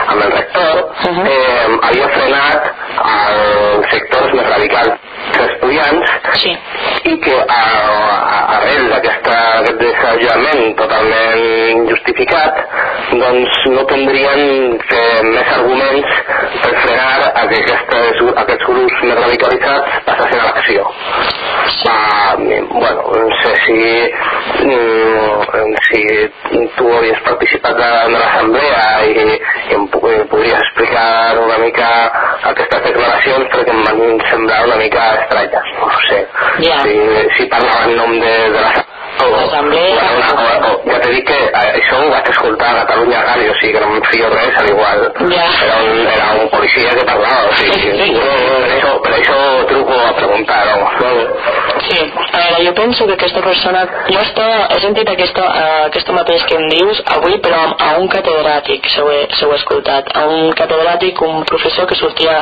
amb el rector Mhm. eh, havia frenat els sectors més radicals dels estudiants Sí. I que a, a, arrel d'aquest desallotjament totalment justificat doncs no tindrien que més arguments per frenar a que aquestes, aquests grups més radicalitzats passassin a l'acció. Ah, bueno, no sé si, mm, si tu havies participat de l'assemblea i, i em em podries explicar una mica aquestes declaracions perquè em van semblar una mica estranyes, no sé. Ja. Si, si parlava en nom de, de o, L'assemblea. o, o, o, ja t'he dit que eh, això ho vaig escoltar a Catalunya Ràdio, o sigui que no em fio res, al igual Ja. era, un, era un policia que parlava, o sigui, Sí. per, això, per això truco a preguntar, no? Sí, a veure, jo penso que aquesta persona... Jo està, he sentit aquesta, uh, aquesta mateix que em dius avui, però a un catedràtic, si ho, he, si ho he escoltat, a un catedràtic, un professor que sortia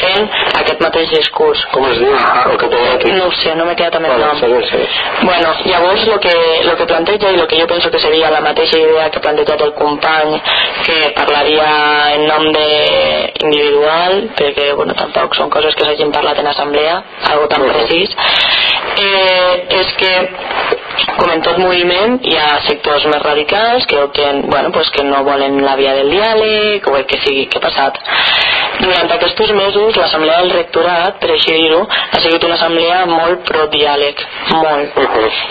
fent aquest mateix discurs. Com es diu? El catedràtic? No ho sé, no m'he quedat amb el nom. segueix, segueix. Bueno, llavors lo que, lo que planteja i lo que jo penso que seria la mateixa idea que ha plantejat el company que parlaria en nom de individual perquè bueno, tampoc són coses que s'hagin parlat en assemblea algo tan precís. Eh, és que com en tot moviment hi ha sectors més radicals que opten, bueno, pues que no volen la via del diàleg o el que sigui que ha passat. Durant aquests mesos l'assemblea del rectorat, per així dir-ho ha sigut una assemblea molt pro diàleg molt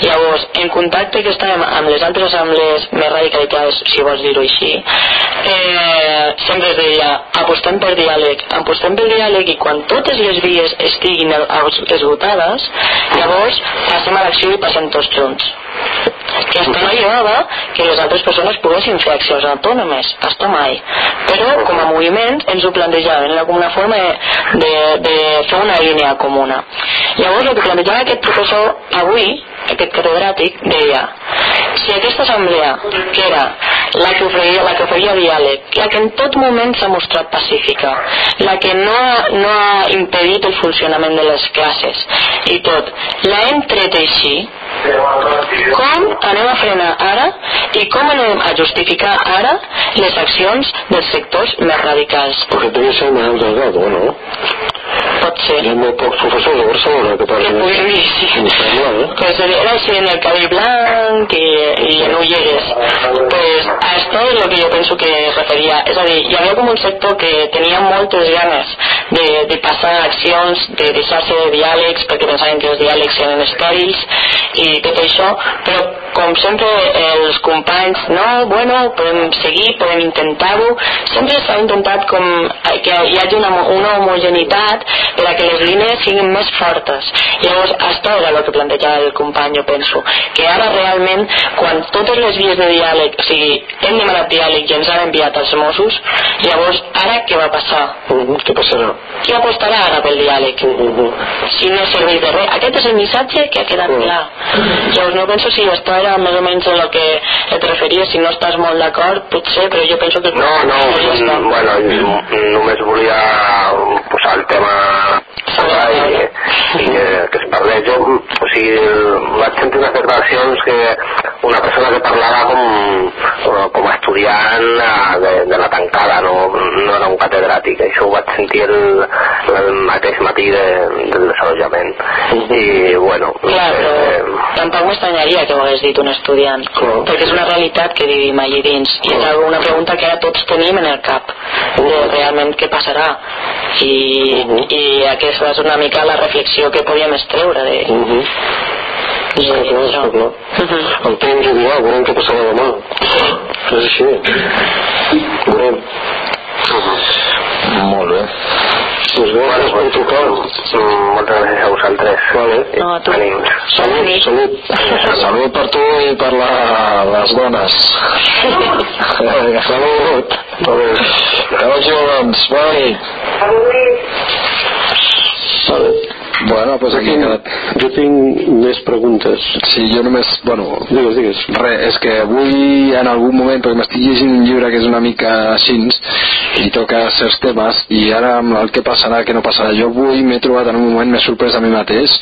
llavors en contacte que estàvem amb les altres assemblees més radicalitzades si vols dir-ho així eh, sempre es deia apostem per diàleg apostem per diàleg i quan totes les vies estiguin es- esgotades llavors passem a l'acció i passem tots junts words. Que esto no llevava que les altres persones poguessin fer accions autònomes, hasta mai. Però com a moviment ens ho plantejaven, era com una forma de, de, fer una línia comuna. Llavors el que plantejava aquest professor avui, aquest catedràtic, deia si aquesta assemblea, que era la que oferia, la que oferia diàleg, la que en tot moment s'ha mostrat pacífica, la que no no ha impedit el funcionament de les classes i tot, la hem tret així, com anem a frenar ara i com anem a justificar ara les accions dels sectors més radicals. Perquè devia ser Manel Delgado, no? Pot ser. Hi ha molt pocs professors a Barcelona que Que parlen puguin dir, sí. Em sembla, eh? Pues era així en el cabell blanc i, i en ulleres. Pues a esto es lo que yo pienso que referia. És a dir, hi havia com un sector que tenia moltes ganes de, de passar accions, de deixar-se de diàlegs, perquè pensaven que els diàlegs eren estèrils i tot això, però com sempre els companys, no, bueno, podem seguir, podem intentar-ho, sempre s'ha intentat com que hi hagi una, una homogeneïtat per a que les línies siguin més fortes. Llavors, això era el que plantejava el company, jo penso, que ara realment, quan totes les vies de diàleg, o sigui, hem demanat diàleg i ens han enviat els Mossos, llavors, ara què va passar? Mhm, Què passarà? Qui apostarà ara pel diàleg? Mhm. Si no serveix de res. Aquest és el missatge que ha quedat clar. Llavors, no penso si esto era més o menys en el que et referies, si no estàs molt d'acord, potser, però jo penso que... No, no, mm, bueno, només volia posar el tema i, i que, que es parlés. Jo, o sigui, vaig sentir unes declaracions que una persona que parlava com, com a estudiant eh, de, de la tancada, no, no era un catedràtic. Això ho vaig sentir el, el mateix matí de, del desallotjament. I, bueno, no Clar, sé, però tampoc m'estranyaria que ho hagués dit un estudiant, Clar. perquè és una realitat que vivim allí dins i és una pregunta que ara tots tenim en el cap de realment què passarà i, i aquesta és una mica la reflexió que podíem extreure de, Uh -huh. Clar, això. està clar. Mhm. El temps dirà, veurem què passarà demà. És així. Veurem. Molt bé. Doncs gràcies per trucar. Moltes gràcies a vosaltres. Vale. No, a tu. Salut, salut. Salut per tu i per la, les dones. Salut. Que vagi molt, doncs. Bye. Vale. Bueno, doncs aquí quedat. Jo tinc més preguntes. Sí, jo només, bueno, Digues, digues. Res, és que avui en algun moment, perquè m'estic llegint un llibre que és una mica així i toca certs temes i ara amb el que passarà, que no passarà jo avui m'he trobat en un moment més sorprès a mi mateix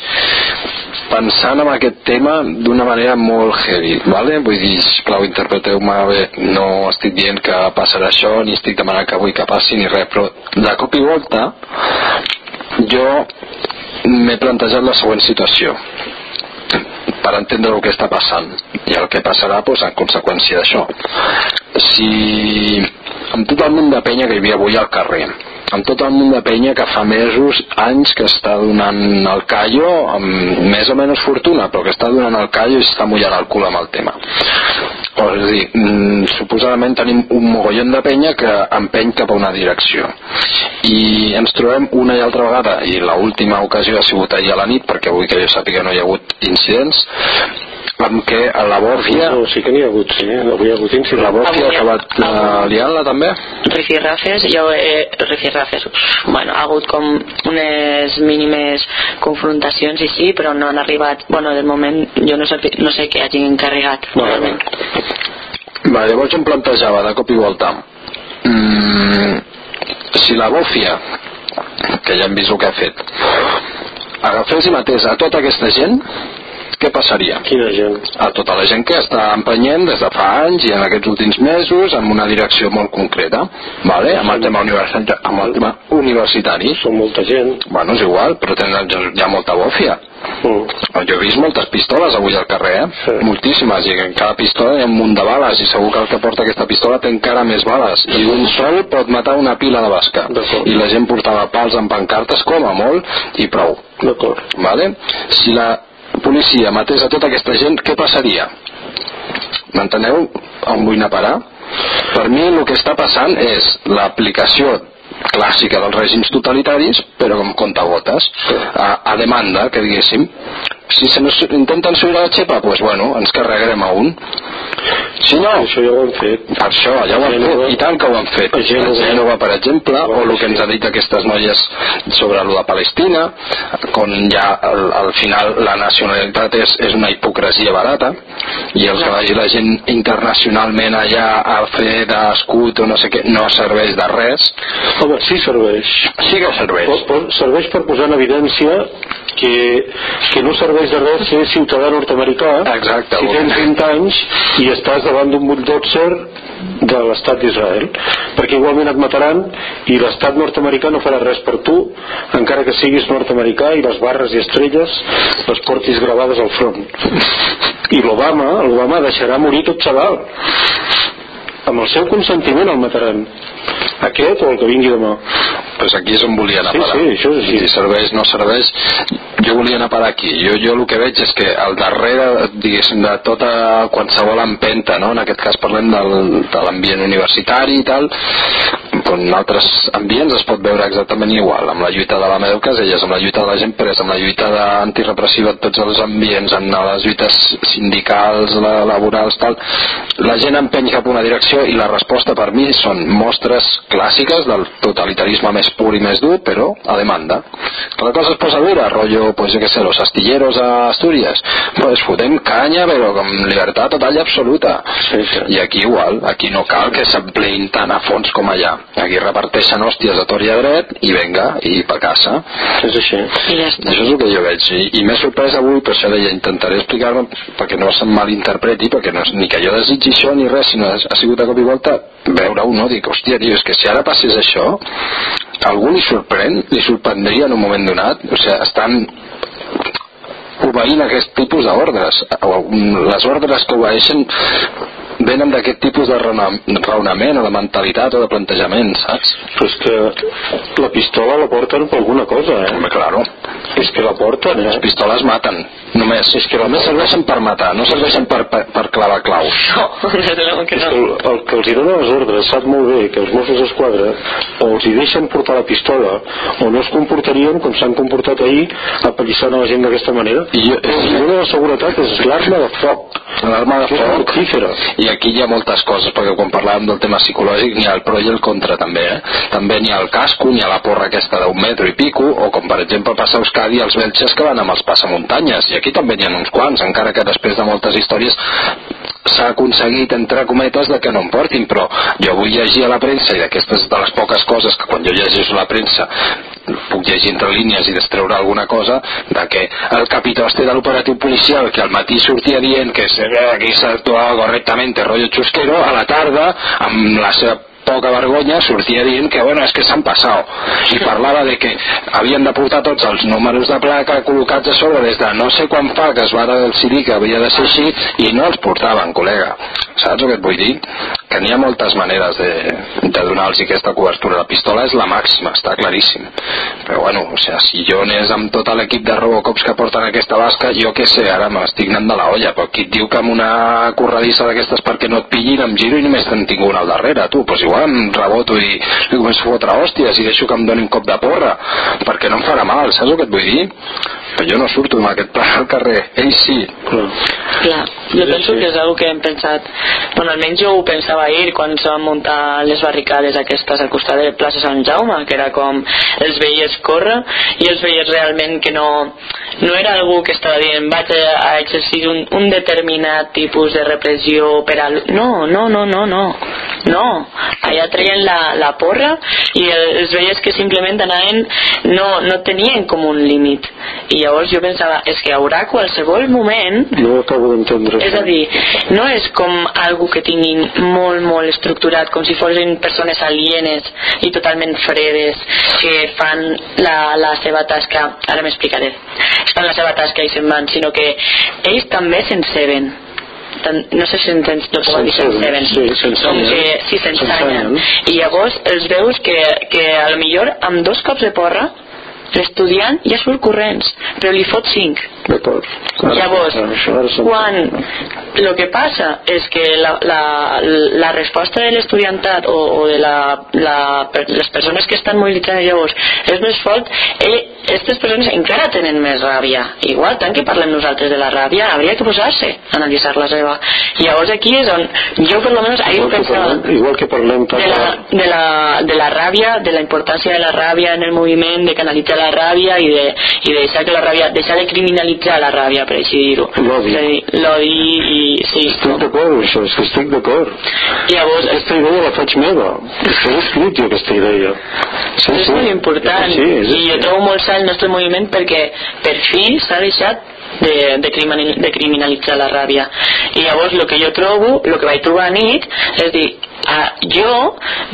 pensant en aquest tema d'una manera molt heavy, vale? vull dir, sisplau, interpreteu-me bé, no estic dient que passarà això, ni estic demanant que avui que passi ni res, però de cop i volta jo m'he plantejat la següent situació. Per entendre el que està passant i el que passarà doncs, en conseqüència d'això si amb tot el munt de penya que hi havia avui al carrer amb tot el munt de penya que fa mesos, anys que està donant el callo amb més o menys fortuna però que està donant el callo i s'està mullant el cul amb el tema. O és a dir, mm, suposadament tenim un mogollon de penya que empeny cap a una direcció. I ens trobem una i altra vegada i l'última ocasió ha sigut ahir a la nit perquè avui que jo sàpiga no hi ha hagut incidents amb què a la Bòrfia No, sí que n'hi ha hagut, sí. Avui hi ha hagut la incident. Bòrfia ha acabat uh, liant-la també rifirrafes, jo he... rifirrafes, bueno, ha hagut com unes mínimes confrontacions i sí, però no han arribat, bueno, de moment jo no sé, no sé què hagin encarregat realment. Va, llavors em plantejava de cop i volta mm, si la Bòfia que ja hem vist el que ha fet agafés i matés a tota aquesta gent què passaria? Quina gent. a tota la gent que està empenyent des de fa anys i en aquests últims mesos en una direcció molt concreta vale? amb, el tema universitari, amb el tema universitari Són molta gent. bueno, és igual, però tenen, ha molta bòfia Mm. jo he vist moltes pistoles avui al carrer, eh? Sí. moltíssimes, i en cada pistola hi ha un munt de bales, i segur que el que porta aquesta pistola té encara més bales, i un sol pot matar una pila de basca. I la gent portava pals amb pancartes, com a molt, i prou. D'acord. Vale? Si la policia matés a tota aquesta gent, què passaria? M'enteneu on vull anar a parar? Per mi el que està passant és l'aplicació clàssica dels règims totalitaris però amb comptagotes a, a demanda, que diguéssim si se nos intenten subir a la xepa doncs bueno, ens carregarem a un si no, Això ja ho hem fet. això, ja ho han fet, i tant que ho han fet. Gènova. Per exemple, o el que ens ha dit aquestes noies sobre el de Palestina, on ja al, al final la nacionalitat és, és una hipocresia barata, i el que vagi la gent internacionalment allà a fer d'escut o no sé què, no serveix de res. Home, sí serveix. Sí que serveix. Po- po- serveix per posar en evidència que, que no serveix de res ser ciutadà nord-americà si tens 20 anys i estàs davant d'un bulldozer de l'estat d'Israel perquè igualment et mataran i l'estat nord-americà no farà res per tu encara que siguis nord-americà i les barres i estrelles les portis gravades al front. I l'Obama deixarà morir tot xaval amb el seu consentiment el mataran aquest o el que vingui demà pues aquí és on volia anar Sí, a parar. sí, això és així. Si serveix, no serveix, jo volia anar a parar aquí. Jo, jo el que veig és que al darrere, diguéssim, de tota qualsevol empenta, no? en aquest cas parlem del, de l'ambient universitari i tal, com en altres ambients es pot veure exactament igual, amb la lluita de la Mel Caselles, amb la lluita de la gent presa, amb la lluita antirepressiva en tots els ambients, en les lluites sindicals, la, laborals, tal, la gent empeny cap a una direcció i la resposta per mi són mostres clàssiques del totalitarisme més pur i més dur, però a demanda. Que la cosa es posa dura, rollo, pues yo qué sé, los astilleros a Asturias, pues fotem canya, però amb llibertat total i absoluta. Sí, sí. I aquí igual, aquí no cal que s'empleïn tan a fons com allà. aquí reparteixen hòsties a tor i a dret i venga, i per casa És així. I ja està. això és el que jo veig i, i m'he sorprès avui, per això deia intentaré explicar-me perquè no se'm malinterpreti perquè no és ni que jo desitgi això ni res sinó ha sigut de cop i volta veure-ho, no? dic, hòstia, tio, és que si ara passés això algú li sorprèn li sorprendria en un moment donat o sigui, estan obeint aquest tipus d'ordres o les ordres que obeeixen venen d'aquest tipus de raona- raonament o de mentalitat o de plantejament, saps? Però és que la pistola la porten per alguna cosa, eh? Home, claro. És que la porten, Les eh? pistoles maten, només. És que només serveixen per matar, no serveixen per, per, per clavar claus. No, que És no. que el, el que els hi dona les ordres sap molt bé que els Mossos d'Esquadra o els hi deixen portar la pistola o no es comportarien com s'han comportat ahir apallissant a la gent d'aquesta manera. I jo- els hi dona la seguretat és l'arma de foc. L'arma de és foc. mortífera. I aquí hi ha moltes coses, perquè quan parlàvem del tema psicològic n'hi ha el pro i el contra també, eh? També n'hi ha el casco, n'hi ha la porra aquesta d'un metro i pico, o com per exemple passa a Euskadi els belges que van amb els passamuntanyes, i aquí també n'hi ha uns quants, encara que després de moltes històries s'ha aconseguit, entre cometes, de que no en portin, però jo vull llegir a la premsa i d'aquestes de les poques coses que quan jo llegeixo la premsa puc llegir entre línies i destreure alguna cosa de que el capitoste de l'operatiu policial que al matí sortia dient que se ve aquí s'actuava correctament rotllo xusquero, a la tarda amb la seva poca vergonya sortia dient que bueno, és que s'han passat i parlava de que havien de portar tots els números de placa col·locats a sobre des de no sé quan fa que es va decidir que havia de ser així i no els portaven, col·lega saps el que et vull dir? Que n'hi ha moltes maneres de, de donar-los aquesta cobertura la pistola és la màxima, està claríssim. Però bueno, o sigui, si jo anés amb tot l'equip de Robocops que porten aquesta basca jo què sé, ara m'estic anant de la olla però qui et diu que amb una corredissa d'aquestes perquè no et pillin em giro i només te'n tinc una al darrere tu, doncs igual em reboto i li començo a fotre hòsties i deixo que em doni un cop de porra perquè no em farà mal, saps el que et vull dir? però jo no surto amb aquest pla al carrer. Ell sí. Clar. Clar, jo penso que és una que hem pensat bueno, almenys jo ho pensava ahir quan se van muntar les barricades aquestes al costat de plaça Sant Jaume que era com els veies córrer i els veies realment que no no era algú que estava dient vaig a, a exercir un, un determinat tipus de repressió per al... no, no, no, no, no. No, allà treien la, la porra i els veies que simplement anaven no, no tenien com un límit. I llavors jo pensava, és que hi haurà qualsevol moment No ho acabo d'entendre. és a dir, no és com algo que tinguin molt, molt estructurat, com si fossin persones alienes i totalment fredes, que fan la, la seva tasca, ara m'explicaré, fan la seva tasca i se'n van, sinó que ells també s'enceben. No sé si entens que vol dir s'enceben. sí. Com que sí. S'ensenyen. I llavors els veus que, que a lo millor amb dos cops de porra l'estudiant ja surt corrents, però li fot cinc. D'acord. Ara- Llavors, quan el que passa és que la, la, la resposta de l'estudiantat o, o de la, la, les persones que estan mobilitzant llavors és més fort, aquestes persones encara tenen més ràbia. Igual, tant que parlem nosaltres de la ràbia, hauria que posar-se a analitzar la seva. Llavors aquí és on jo per lo menos ahir ho Igual que pensava parlem, igual que parlem de la, de, la, de la ràbia, de la importància de la ràbia en el moviment, de canalitzar la ràbia i de, i de deixar que la ràbia, deixar de criminalitzar la ràbia, per així dir-ho. L'odi. L'odi i... Sí, Estic d'acord això, és que estic d'acord. Llavors, Aquesta idea la faig meva. És que he escrit jo aquesta idea. Sí, és molt important Sí, és, i jo trobo molt sa el nostre moviment perquè per fi s'ha deixat de, de, criminal, de criminalitzar la ràbia i llavors el que jo trobo el que vaig trobar a nit és dir ah, jo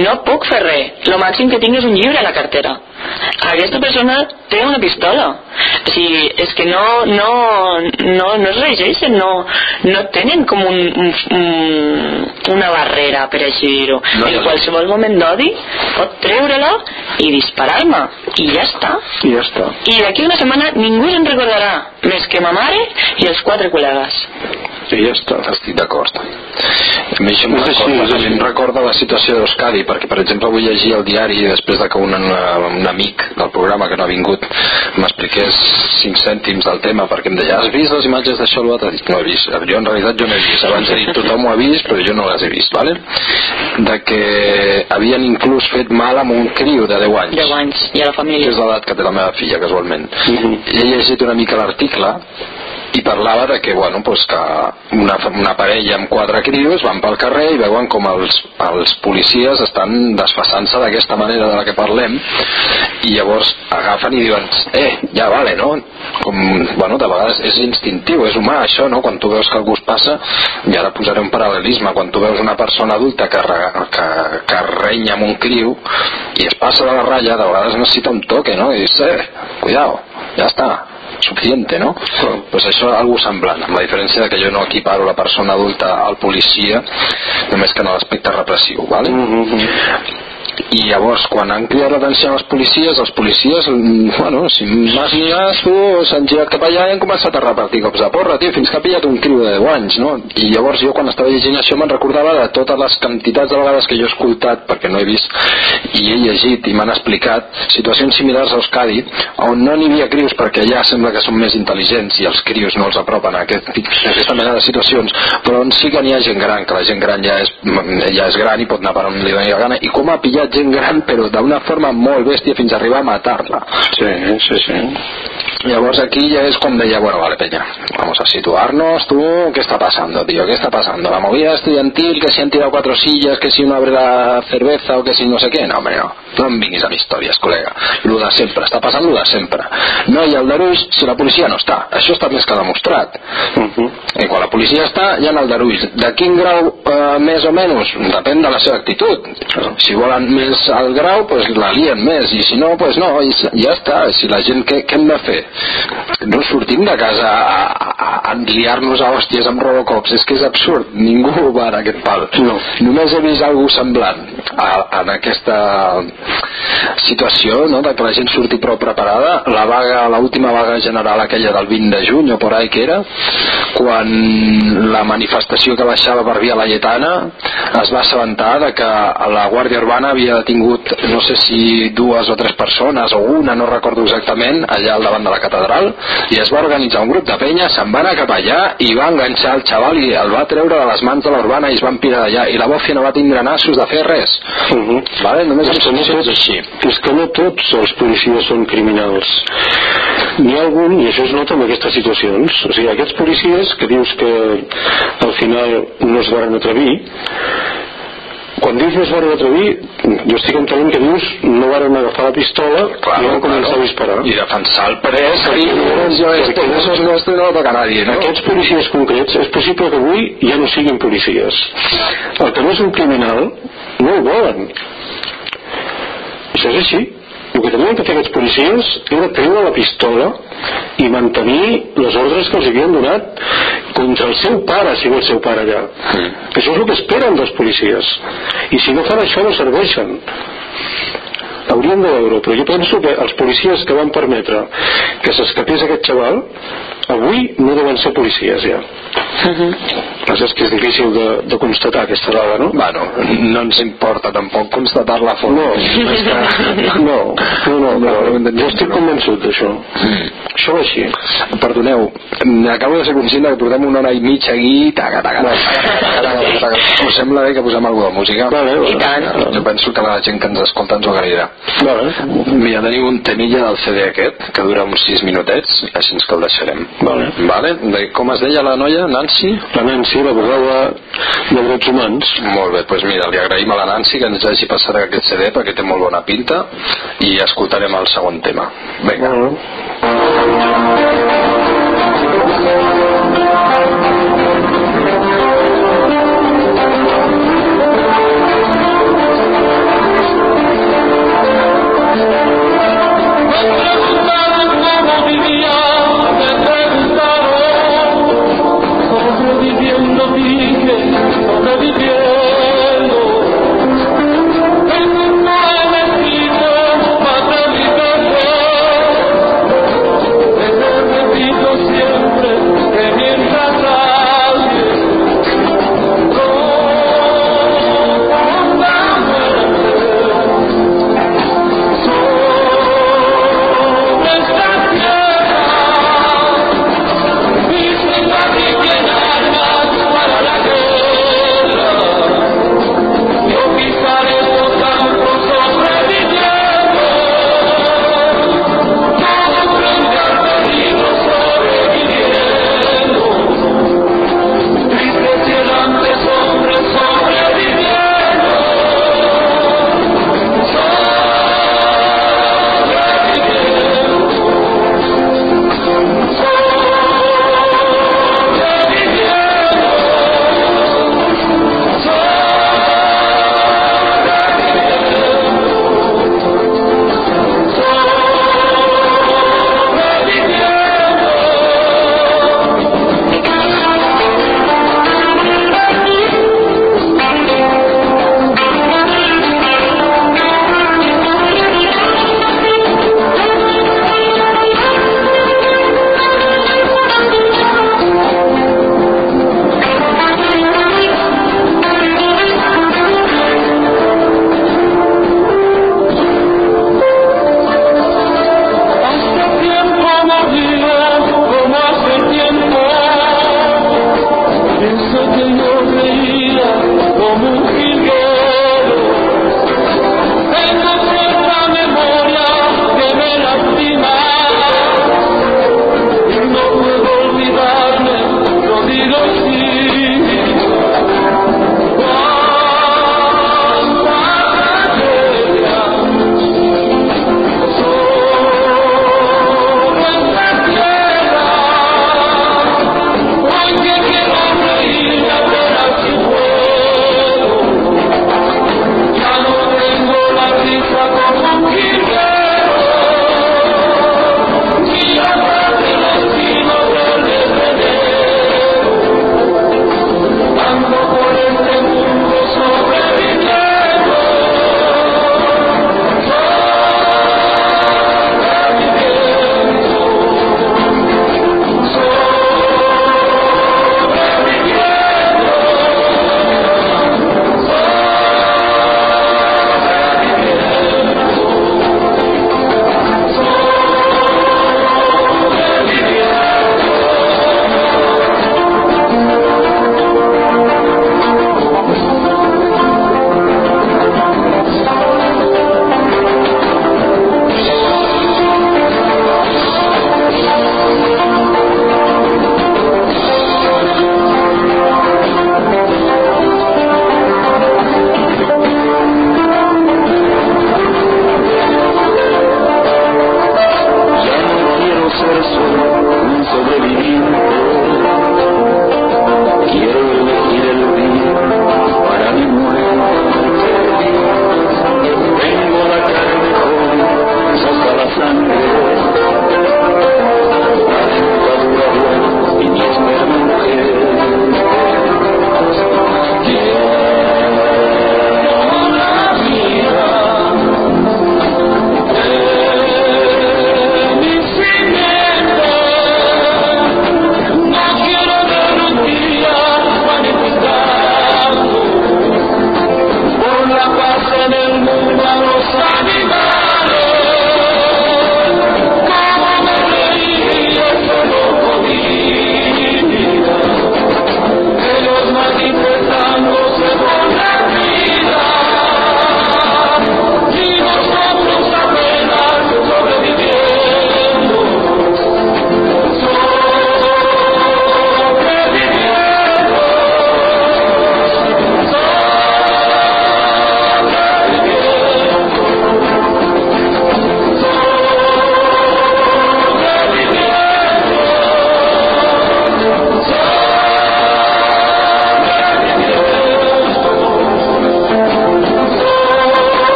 no puc fer res. El màxim que tinc és un llibre a la cartera. Aquesta persona té una pistola. O sigui, és que no no, no, no es regeixen no, no tenen com un, un, un, una barrera per així dir-ho. No, en qualsevol moment d'odi pot treure-la i disparar-me. I ja està. I ja està. i d'aquí una setmana ningú se'n recordarà més que ma mare i els quatre col·legues. I ja està. estic d'acord. A mi això És així, recorda, la situació d'Euskadi perquè per exemple vull llegir el diari després de que un, un amic del programa que no ha vingut m'expliqués 5 cèntims del tema perquè em deia has vist les imatges d'això o l'altre? Dic, no he vist, jo en realitat jo no he vist abans he dit tothom ho ha vist però jo no les he vist vale? de que havien inclús fet mal amb un criu de 10 anys 10 anys i a la que família és l'edat que té la meva filla casualment Mhm. i he llegit una mica l'article i parlava de que, bueno, pues que una, una parella amb quatre crios van pel carrer i veuen com els, els policies estan desfassant-se d'aquesta manera de la que parlem i llavors agafen i diuen eh, ja vale, no? Com, bueno, de vegades és instintiu, és humà això, no? Quan tu veus que algú es passa, i ara posaré un paral·lelisme, quan tu veus una persona adulta que, re, que, que renya amb un criu i es passa de la ratlla, de vegades necessita un toque, no? I dius, eh, cuidado, ja està, suficiente, no? Pues això és algo semblant, amb la diferència de que jo no equiparo la persona adulta al policia, només que en l'aspecte repressiu, ¿vale? Mm -hmm. I llavors quan han cridat l'atenció als policies els policies, mm, bueno, si m'has mirat s'han girat cap allà i han començat a repartir cops de porra, tio, fins que ha pillat un criu de 10 anys, no? I llavors jo quan estava llegint això me'n recordava de totes les quantitats de vegades que jo he escoltat, perquè no he vist i he llegit i m'han explicat situacions similars a Euskadi, on no n'hi havia crius perquè allà sembla que són més intel·ligents i els crius no els apropen a, aquest, a aquesta mena de situacions, però on sí que n'hi ha gent gran, que la gent gran ja és, ja és gran i pot anar per on li doni la gana, i com ha pillat gent gran però d'una forma molt bèstia fins a arribar a matar-la. Sí, sí, sí llavors aquí ya es cuando ya bueno vale peña vamos a situarnos tú qué está pasando tío? Qué está pasando? La movida estudiantil que si han tirado cuatro sillas que si uno abre la cerveza o que si no sé què no home no. No em vinguis amb històries col·lega el de sempre està passant el de sempre. No hi ha el daruix si la policia no està això està més que demostrat. Uh -huh. i quan la policia està hi ha el daruix. De quin grau eh, més o menys? Depèn de la seva actitud. Si volen més al grau pues la lien més i si no pues no i ja està. Si la gent què, què hem de fer no sortim de casa a, a, a liar-nos a hòsties amb Robocops és que és absurd, ningú va en aquest pal no. només he vist alguna semblant a, en aquesta situació no? de que la gent surti prou preparada la vaga, l'última vaga general aquella del 20 de juny o por ahí que era quan la manifestació que baixava per via Laietana es va assabentar de que la Guàrdia Urbana havia detingut no sé si dues o tres persones o una, no recordo exactament allà al davant de la catedral i es va organitzar un grup de penya se'n va anar cap allà i va enganxar el xaval i el va treure de les mans de l'urbana i es van pirar d'allà. I la bòfia no va tindre nassos de fer res. Uh -huh. vale? només és, que no tots, així. és que no tots els policies són criminals. N'hi ha algun i això es nota en aquestes situacions. O sigui, aquests policies que dius que al final no es van atrevir quan dius no es van atrevir jo estic entenent que dius no van agafar la pistola Claro, i van començar claro. a disparar. I defensar el pres i jo esto, eso es nuestro y no lo toca a nadie no? aquests policies concrets és possible que avui ja no siguin policies. El que no és un criminal no ho volen. Això és així el que tenien que fer aquests policies era treure la pistola i mantenir les ordres que els havien donat contra el seu pare, si el seu pare allà. Mm. Això és el que esperen dels policies. I si no fan això no serveixen. Hauríem de veure, però jo penso que els policies que van permetre que s'escapés aquest xaval avui no deuen ser policies ja. Uh -huh. Passa és que és difícil de, de constatar aquesta dada, no? Bueno, no ens importa tampoc constatar-la a fons. No, que... no, no, no, no, jo estic convençut d'això. Això va així. Perdoneu, acabo de ser conscient de que portem una hora i mitja aquí taca, taca, taca, taca, taca, taca. us sembla bé que posem alguna de música? Vale, vale. I tant. jo penso que la gent que ens escolta ens ho agrairà Vale. mira, tenim un temilla del CD aquest que dura uns 6 minutets així ens que el deixarem Vale. vale? De, com es deia la noia, Nancy? La Nancy, l'abogada de drets humans. molt bé, doncs mira, li agraïm a la Nancy que ens hagi passat aquest CD perquè té molt bona pinta i escoltarem el segon tema vinga Vale.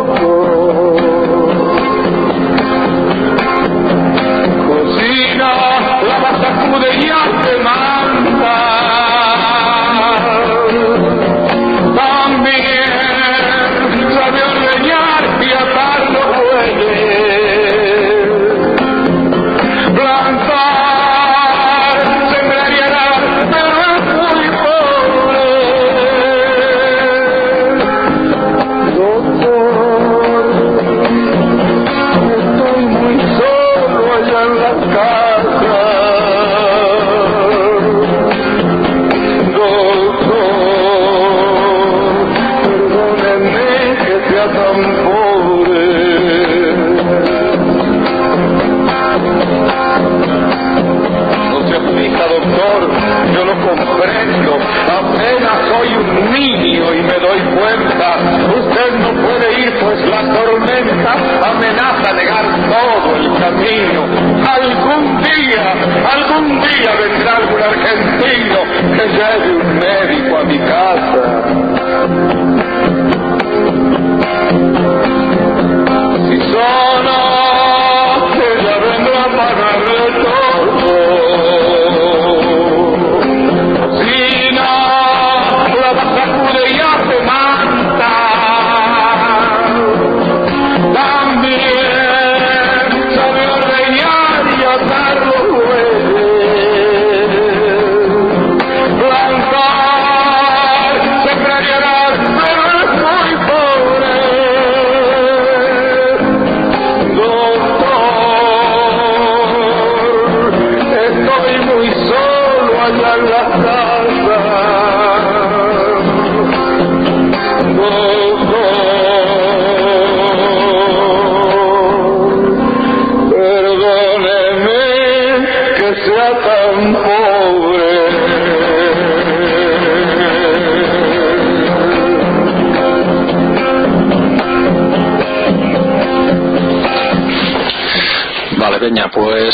Oh,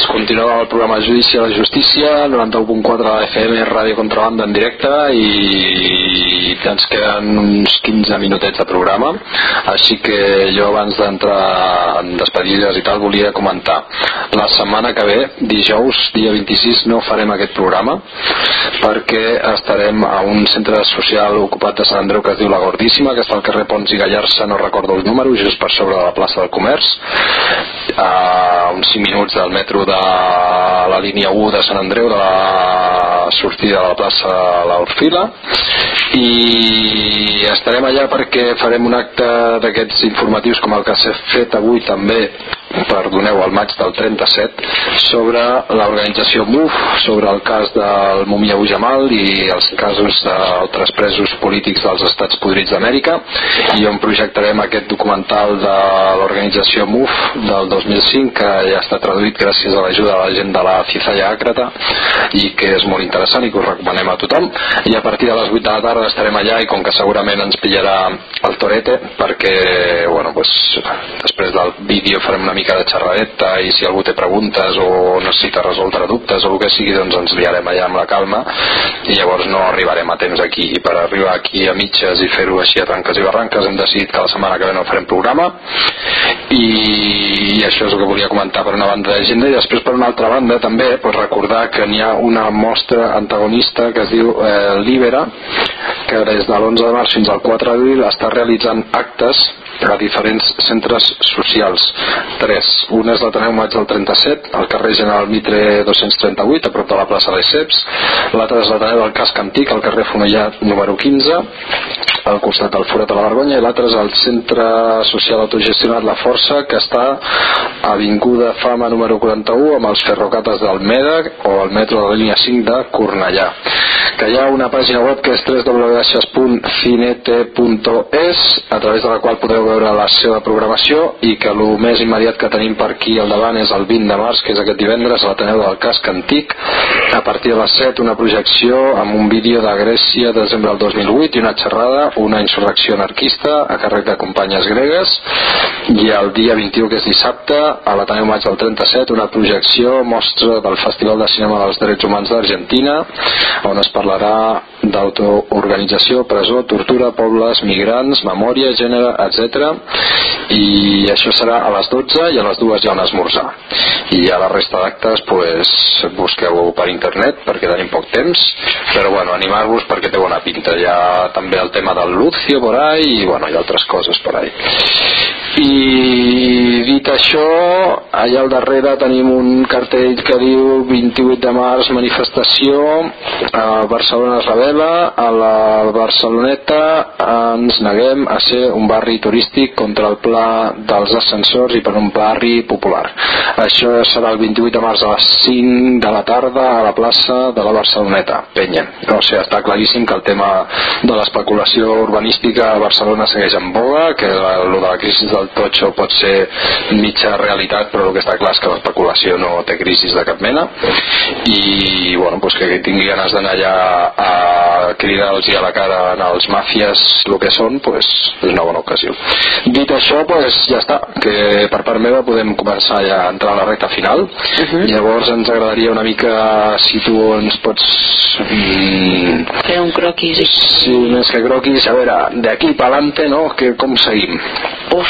pues continuem el programa Judici a la Justícia, 91.4 de la FM, Ràdio Contrabanda en directe i ens queden uns 15 minutets de programa, així que jo abans d'entrar en despedides i tal volia comentar. La setmana que ve, dijous, dia 26, no farem aquest programa perquè estarem a un centre social ocupat de Sant Andreu que es diu La Gordíssima, que està al carrer Pons i Gallarça, no recordo el número, just per sobre de la plaça del Comerç, a uns 5 minuts del metro de la línia 1 de Sant Andreu, de la sortida de la plaça l'Orfila, i estarem allà perquè farem un acte d'aquests informatius com el que s'ha fet avui també perdoneu, al maig del 37 sobre l'organització MUF sobre el cas del Mumia Jamal i els casos d'altres presos polítics dels estats podrits d'Amèrica. I on projectarem aquest documental de l'organització MUF del 2005 que ja està traduït gràcies a l'ajuda de la gent de la Cizalla Àcrata i que és molt interessant i que us recomanem a tothom. I a partir de les 8 de la tarda estarem allà i com que segurament ens pillarà el torete perquè bueno, pues, després del vídeo farem una mica de xerradeta i si algú té preguntes o necessita resoldre dubtes o el que sigui doncs ens liarem allà amb la calma i llavors no arribarem a temps aquí. I per arribar aquí a mitges i fer-ho així a tranques i barranques hem decidit que la setmana que ve no farem programa. I, i això és el que volia comentar per una banda d'agenda i després per una altra banda també pues, recordar que n'hi ha una mostra antagonista que es diu eh, Libera que des de l'11 de març fins al 4 d'abril està realitzant actes a diferents centres socials. Tres. Un és l'Ateneu Maig del 37, al carrer General Mitre 238, a prop de la plaça de Ceps. L'altre és l'Ateneu del Casc Antic, al carrer Fonollat número 15, al costat del Forat de la Vergonya, i l'altre és el Centre Social Autogestionat La Força, que està a Avinguda Fama número 41, amb els ferrocates del MEDAC o el metro de la línia 5 de Cornellà. Que hi ha una pàgina web que és www.cinete.es, a través de la qual podeu veure la seva programació i que el més immediat que tenim per aquí al davant és el 20 de març, que és aquest divendres, a l'Ateneu del Casc Antic, a partir de les 7 una projecció amb un vídeo de Grècia de desembre del 2008 i una xerrada, una insurrecció anarquista a càrrec de companyes gregues. I el dia 21 que és dissabte a l'Ateneu Maig del 37 una projecció mostra del Festival de Cinema dels Drets Humans d'Argentina on es parlarà d'autoorganització, presó, tortura, pobles, migrants, memòria, gènere, etc. I això serà a les 12 i a les 2 hi ha un esmorzar. I a la resta d'actes pues, busqueu per internet perquè tenim poc temps, però bueno, animar-vos perquè té bona pinta. Hi ha també el tema del Lucio por ahí i bueno, hi ha altres coses por ahí. I dit això, allà al darrere tenim un cartell que diu 28 de març manifestació a Barcelona es revela a la Barceloneta ens neguem a ser un barri turístic contra el pla dels ascensors i per un barri popular. Això serà el 28 de març a les 5 de la tarda a la plaça de la Barceloneta. Penya, o sigui, està claríssim que el tema de l'especulació urbanística a Barcelona segueix en boga que el de la crisi del totxo pot ser mitja realitat però el que està clar és que l'especulació no té crisi de cap mena i bueno, pues que tingui ganes d'anar allà a cridar-los a la cara als màfies el que són, pues, és una bona ocasió. Dit això, pues, ja està, que per part meva podem començar ja a entrar a la recta final. Uh -huh. Llavors ens agradaria una mica si tu ens pots... Mm, Fer un croquis. sí, més que croquis, a veure, d'aquí per adelante, no? Que, com seguim? Uf,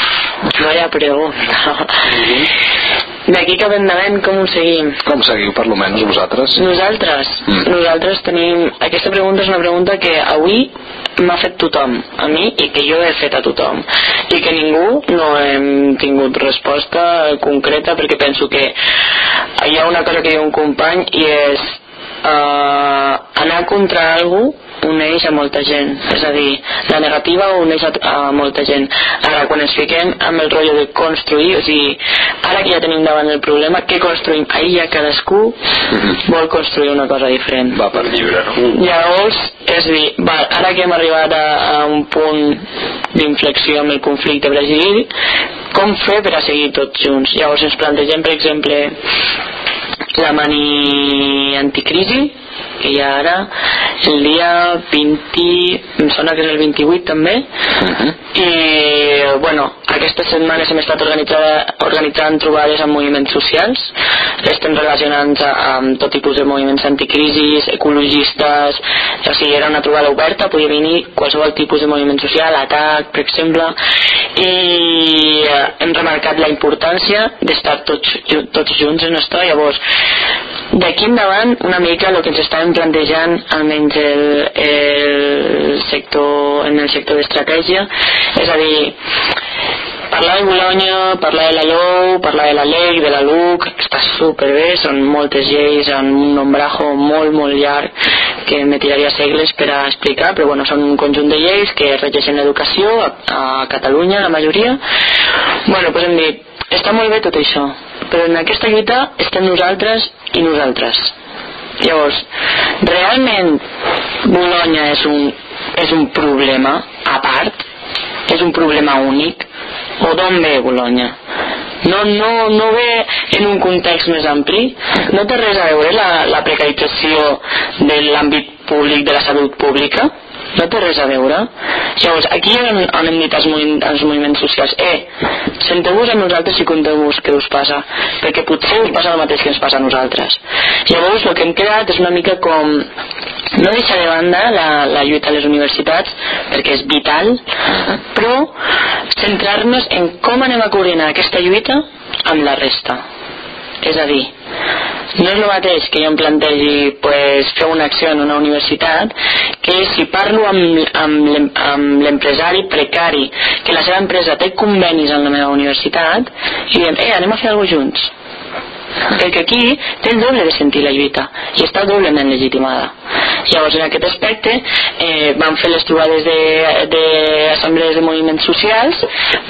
vaya pregunta. D'aquí cap endavant, com ho seguim? Com seguiu, per lo menys, vosaltres? Nosaltres, Mm. nosaltres tenim... Aquesta pregunta és una pregunta que avui m'ha fet tothom, a mi, i que jo he fet a tothom. I que ningú no hem tingut resposta concreta perquè penso que hi ha una cosa que diu un company i és uh, anar contra algú uneix a molta gent, és a dir, la negativa uneix a, a molta gent. Ara, quan ens fiquem amb el rotllo de construir, o sigui, ara que ja tenim davant el problema, què construïm? Ahir ja cadascú vol construir una cosa diferent. Va per llibre, no? Llavors, és a dir, va, ara que hem arribat a, a un punt d'inflexió amb el conflicte brasilí, com fer per a seguir tots junts? Llavors ens plantegem, per exemple, la mani anticrisi, que hi ha ara el dia 20, em sona que és el 28 també, i bueno, aquesta setmana hem estat organitzant trobades amb moviments socials, estem relacionant amb tot tipus de moviments anticrisis, ecologistes, o sigui, era una trobada oberta, podia venir qualsevol tipus de moviment social, ATAC, per exemple, i eh, hem remarcat la importància d'estar tots, tots junts en això, llavors, d'aquí endavant, una mica el que ens estàvem plantejant, almenys el, el sector, en el sector d'estratègia, és a dir, parlar de Bologna, parlar de la LOU, parlar de la LEC, de la LUC, està superbé, són moltes lleis, en un nombrajo molt, molt llarg que me tiraria segles per a explicar, però bueno, són un conjunt de lleis que regeixen l'educació a, a Catalunya, la majoria. Bueno, doncs hem dit, està molt bé tot això, però en aquesta lluita estem nosaltres i nosaltres. Llavors, realment Bologna és un, és un problema a part? És un problema únic? O d'on ve Bologna? No, no, no ve en un context més ampli? No té res a veure la, la precarització de l'àmbit públic, de la salut pública? No té res a veure. Llavors aquí on, on hem dit als, movim, als moviments socials. Eh, senteu-vos amb nosaltres i conteu-vos què us passa perquè potser us passa el mateix que ens passa a nosaltres. Llavors el que hem quedat és una mica com no deixar de banda la, la lluita a les universitats perquè és vital però centrar-nos en com anem a coordinar aquesta lluita amb la resta és a dir, no és el mateix que jo em plantegi pues, fer una acció en una universitat que si parlo amb, amb, amb l'empresari precari que la seva empresa té convenis amb la meva universitat i diem, eh, anem a fer alguna junts perquè aquí té el doble de sentir la lluita i està doblement legitimada. Llavors en aquest aspecte eh, vam fer les trobades d'assemblees de, de moviments socials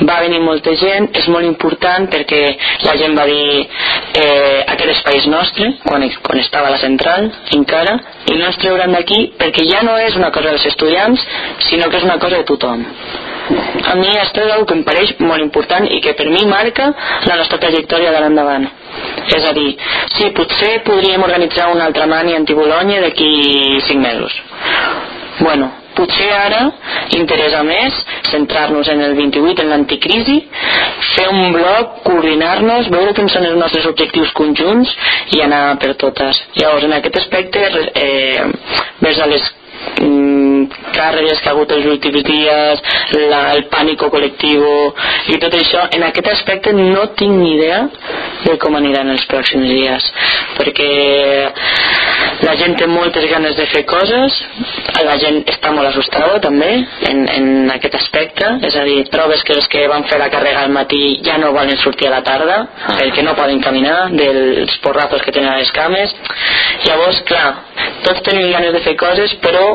va venir molta gent és molt important perquè la gent va dir eh, aquest espai és nostre quan, quan estava a la central encara i no ens trauran d'aquí perquè ja no és una cosa dels estudiants sinó que és una cosa de tothom. A mi això és una que em pareix molt important i que per mi marca la nostra trajectòria d'ara endavant és a dir, sí, potser podríem organitzar una altra mani anti-Bologna d'aquí 5 mesos. Bueno, potser ara interessa més centrar-nos en el 28, en l'anticrisi fer un bloc, coordinar-nos veure quins són els nostres objectius conjunts i anar per totes. Llavors en aquest aspecte eh, vers a les càrregues que ha hagut els últims dies la, el pànico col·lectiu i tot això, en aquest aspecte no tinc ni idea de com aniran els pròxims dies perquè la gent té moltes ganes de fer coses la gent està molt assustada també en, en aquest aspecte. És a dir, trobes que els que van fer la càrrega al matí ja no volen sortir a la tarda perquè no poden caminar dels porrazos que tenen a les cames. Llavors, clar, tots tenim ganes de fer coses però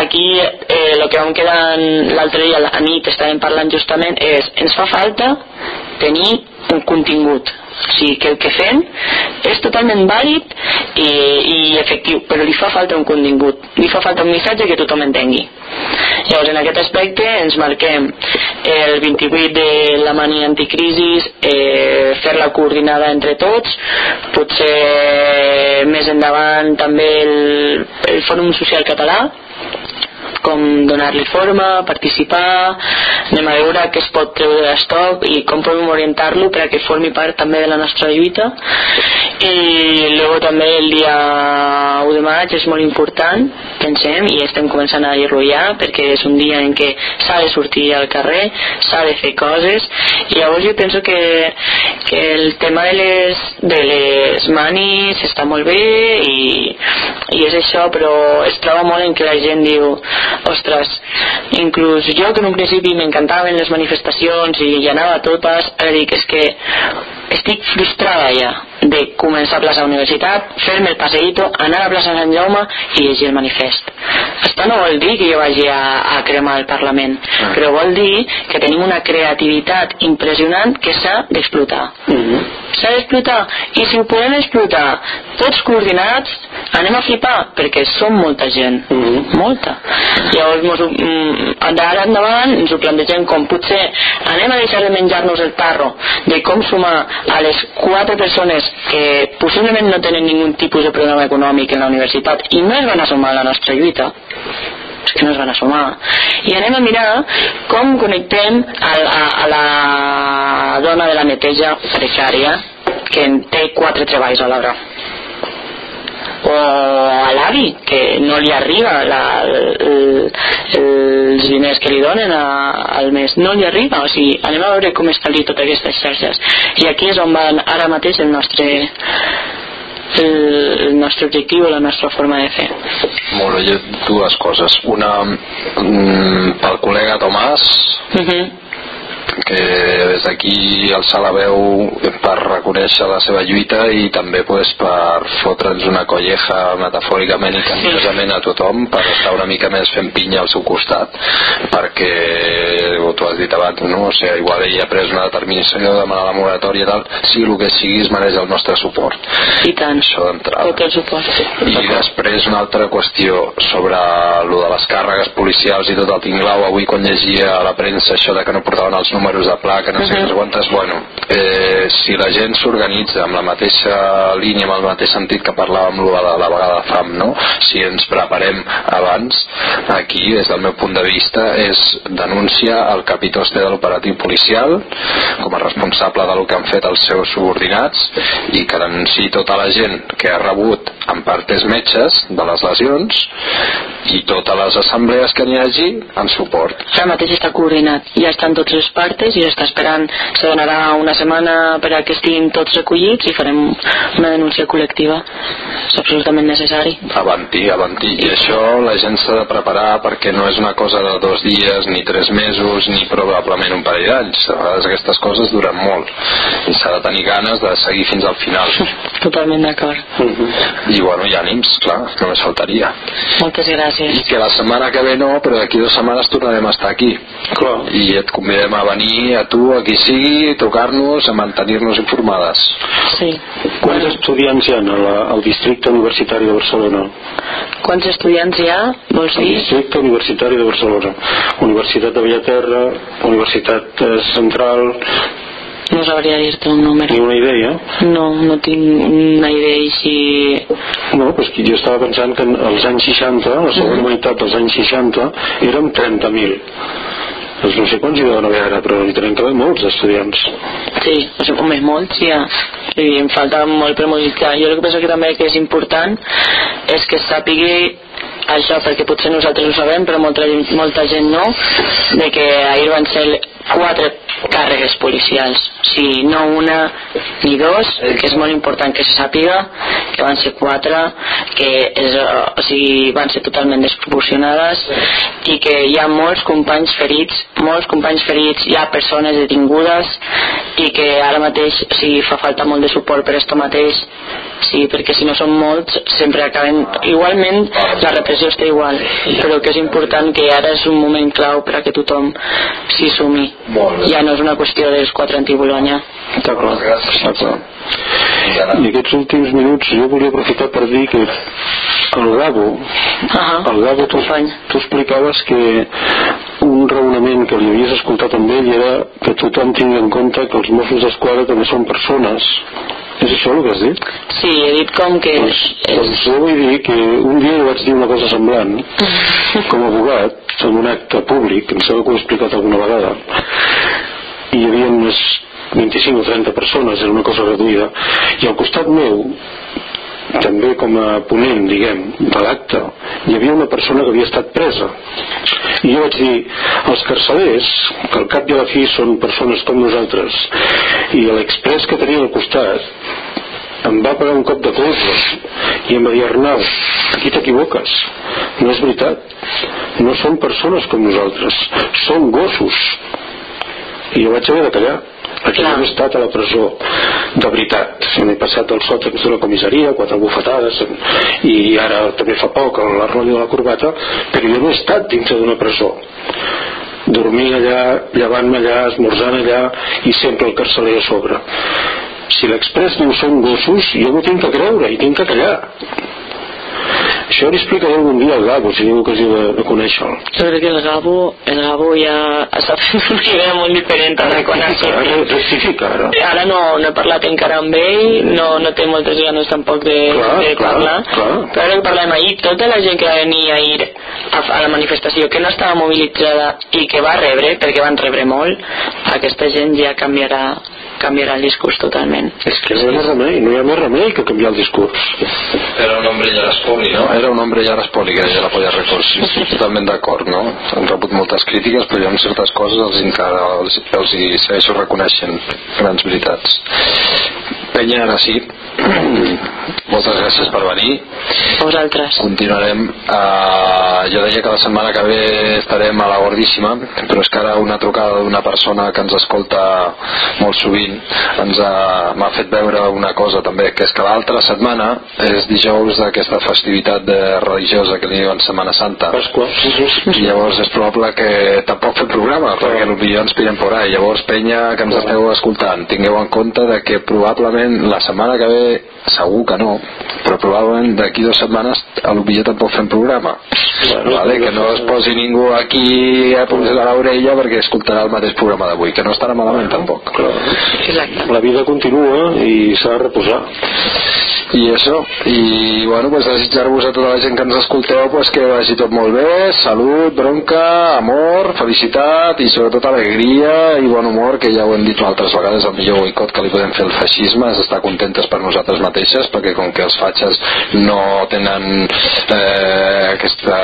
aquí eh, el que vam quedar l'altre dia a la nit estàvem parlant justament és ens fa falta tenir un contingut o sigui que el que fem és totalment vàlid i, i efectiu però li fa falta un contingut li fa falta un missatge que tothom entengui. Llavors en aquest aspecte ens marquem el 28 de la mania anticrisis eh, fer-la coordinada entre tots potser més endavant també el, el Fòrum Social Català com donar-li forma, participar, anem a veure què es pot treure de l'estoc i com podem orientar-lo perquè formi part també de la nostra lluita. I luego també el dia 1 de maig és molt important, pensem, i estem començant a dir-lo ja perquè és un dia en què s'ha de sortir al carrer, s'ha de fer coses i llavors jo penso que, que el tema de les, de les manis està molt bé i, i és això, però es troba molt en què la gent diu ostres, inclús jo que en un principi m'encantaven les manifestacions i hi anava a totes, ara dic és que estic frustrada ja de començar a plaça Universitat, fer-me el passeïto, anar a plaça Sant Jaume i llegir el manifest. Això no vol dir que jo vagi a, a cremar el Parlament, però vol dir que tenim una creativitat impressionant que s'ha d'explotar. S'ha d'explotar. I si ho podem explotar tots coordinats anem a flipar perquè som molta gent. Molta. Llavors mos, mm, d'ara endavant ens ho plantegem com potser anem a deixar de menjar-nos el tarro de com sumar a les quatre persones que possiblement no tenen ningun tipus de programa econòmic en la universitat i no es van a sumar a la nostra lluita que no es van a sumar. I anem a mirar com connectem a, a, a la dona de la neteja precària que en té quatre treballs alhora o a l'avi que no li arriba la, el, els diners que li donen a, al mes. No li arriba, o sigui, anem a veure com establir totes aquestes xarxes. I aquí és on va ara mateix el nostre el, el nostre objectiu la nostra forma de fer Molt bé, dues coses. Una, mm, pel col·lega Tomàs, uh -huh. Que des d'aquí alçar la veu per reconèixer la seva lluita i també pues, per fotre'ns una colleja metafòricament i carinyosament a tothom per estar una mica més fent pinya al seu costat perquè, tu has dit abans no? o sigui, igual ell ha pres una determinació de demanar la moratòria i tal sigui el que sigui es mereix el nostre suport. I tant, això tot el suport. I després una altra qüestió sobre lo de les càrregues policials i tot el tinglau. Avui quan llegia a la premsa això de que no portaven els números de placa no sé uh -huh. quantes, bueno eh, si la gent s'organitza amb la mateixa línia, amb el mateix sentit que parlàvem de la vegada de fam no? si ens preparem abans aquí des del meu punt de vista és denunciar el capitoste de l'operatiu policial com a responsable del que han fet els seus subordinats i que denunciï tota la gent que ha rebut en partes metges de les lesions i totes les assemblees que n'hi hagi en suport. Ara mateix està coordinat, ja estan tots les partes i està esperant, se donarà una setmana per a que estiguin tots recollits i farem una denúncia col·lectiva. És absolutament necessari. Avanti, avanti. I això la gent s'ha de preparar perquè no és una cosa de dos dies, ni tres mesos, ni probablement un parell d'anys. A vegades aquestes coses duren molt i s'ha de tenir ganes de seguir fins al final. Totalment d'acord. Uh -huh. I bueno, i ànims, clar, només faltaria. Moltes gràcies. I que la setmana que ve no, però d'aquí dues setmanes tornarem a estar aquí. Clar. I et convidem a venir a tu, a qui sigui, a tocar-nos, a mantenir-nos informades. Sí. Quants estudiants hi ha a la, al districte universitari de Barcelona? Quants estudiants hi ha? Vols Al dir? districte universitari de Barcelona. Universitat de Bellaterra, Universitat eh, Central, No sabria dir-te un número. ni una idea? No, no tinc una idea així... No, pues que jo estava pensant que en els anys 60, la segona meitat dels anys 60, érem 30.000. Doncs no sé quants hi deuen haver ara, però hi tenen que molts estudiants. Sí, o sigui, home, molts ja. I em falta molt per modificar. Jo el que penso que també que és important és que sàpigui això, perquè potser nosaltres ho sabem, però molta, molta gent no, de que ahir van ser quatre càrregues policials. O sigui, no una ni dos, que és molt important que se sàpiga, que van ser quatre, que és, eh, o sigui, van ser totalment desproporcionades i que hi ha molts companys ferits, molts companys ferits, hi ha persones detingudes i que ara mateix o sigui, fa falta molt de suport per esto mateix sí, perquè si no són molts sempre acaben igualment la repressió està igual però que és important que ara és un moment clau per a que tothom s'hi sumi ja no és una qüestió dels quatre anti-Bologna Està clar, està clar. I aquests últims minuts jo volia aprofitar per dir que el Gabo, ah, el Gabo tu, tu explicaves que un raonament que li havies escoltat amb ell era que tothom tingui en compte que els Mossos d'Esquadra també són persones. És això el que has dit? sí, he dit com que Doncs, doncs jo vull dir que un dia jo vaig dir una cosa semblant com a abogat en un acte públic em sembla que ho he explicat alguna vegada i hi havia unes 25 o 30 persones era una cosa reduïda i al costat meu també com a ponent, diguem, de l'acte, hi havia una persona que havia estat presa. I jo vaig dir, els carcelers, que al cap i a la fi són persones com nosaltres, i l'express que tenia al costat, em va pagar un cop de colze i em va dir Arnau, aquí t'equivoques. No és veritat. No són persones com nosaltres. Són gossos. I jo vaig haver de callar aquí Clar. no he estat a la presó de veritat. M'he passat els sòtans d'una comissaria quatre bufetades i ara també fa poc l'arroyo de la corbata però jo no he estat dintre d'una presó. Dormir allà, llevant-me allà, esmorzant allà i sempre el carceler a sobre. Si l'express diu són gossos jo m'ho tinc que creure i tinc que callar això li explicaré algun dia al Gabo si tinc ocasió de, de conèixer-lo jo crec que el Gabo, el Gabo ja està fent una idea molt diferent ara quan ha sortit. ara ara no, no he parlat encara amb ell, no, no té moltes ganes tampoc de, Clar, de clar, parlar, clar. però ara que parlem ahir, tota la gent que va venir ahir a, a la manifestació, que no estava mobilitzada i que va rebre, perquè van rebre molt, aquesta gent ja canviarà, canviarà el discurs totalment. és que no hi ha remei no hi ha més remei que canviar el discurs Era un hombre ya Raspoli, ¿no? Era un hombre ya Raspoli, que deia la Polla Records. Sí, totalment d'acord, no? Han rebut moltes crítiques, però hi ha certes coses els encara els, els hi segueixo reconeixent grans veritats. Penya, ara sí. Moltes gràcies per venir. A vosaltres. Continuarem. Uh, jo deia que la setmana que ve estarem a la Gordíssima, però és que ara una trucada d'una persona que ens escolta molt sovint ens ha- m'ha fet veure una cosa també, que és que l'altra setmana és dijous d'aquesta festivitat de religiosa que li diuen Setmana Santa. Pasqua I llavors és probable que tampoc fem programa, perquè potser ens pillen por ahí. Llavors, penya que ens esteu escoltant, tingueu en compte de que probablement la setmana que ve segur que no però probablement d'aquí dues setmanes a l'Opilló tampoc fem programa. Bueno, vale, que no es posi ningú aquí a posar l'orella perquè escoltarà el mateix programa d'avui que no estarà malament tampoc. Exacte. la vida continua i s'ha de reposar i això, i bueno, pues desitjar-vos a tota la gent que ens escolteu pues, que vagi tot molt bé, salut, bronca, amor, felicitat i sobretot alegria i bon humor, que ja ho hem dit altres vegades, el millor boicot que li podem fer al feixisme és estar contentes per nosaltres mateixes, perquè com que els fatxes no tenen eh, aquesta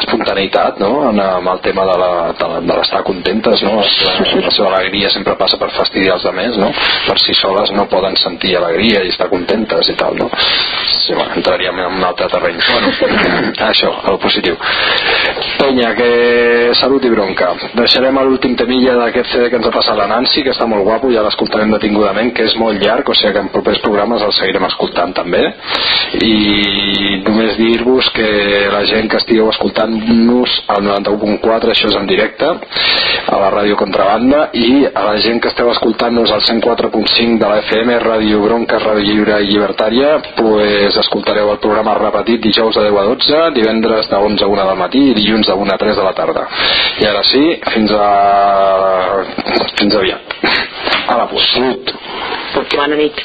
espontaneïtat no? en, amb el tema de la- de l'estar contentes, no? la, la seva alegria sempre passa per fastidiar els altres, no? per si soles no poden sentir alegria i estar contentes i tal, no? Sí, bueno, entraríem en un altre terreny. Bueno, això, el positiu. Penya, que salut i bronca. Deixarem a l'últim temilla d'aquest CD que ens ha passat la Nancy, que està molt guapo, ja l'escoltarem detingudament, que és molt llarg, o sigui que en propers programes el seguirem escoltant també. I només dir-vos que la gent que estigueu escoltant-nos al 91.4, això és en directe, a la ràdio Contrabanda, i a la gent que esteu escoltant-nos al 104.5 de la FM, Ràdio Bronca, Ràdio Lliure i Llibertària, pues escoltareu el programa repetit dijous de 10 a 12, divendres de 11 a 1 del matí i dilluns de 1 a 3 de la tarda. I ara sí, fins a... fins aviat. A la salut Bona nit.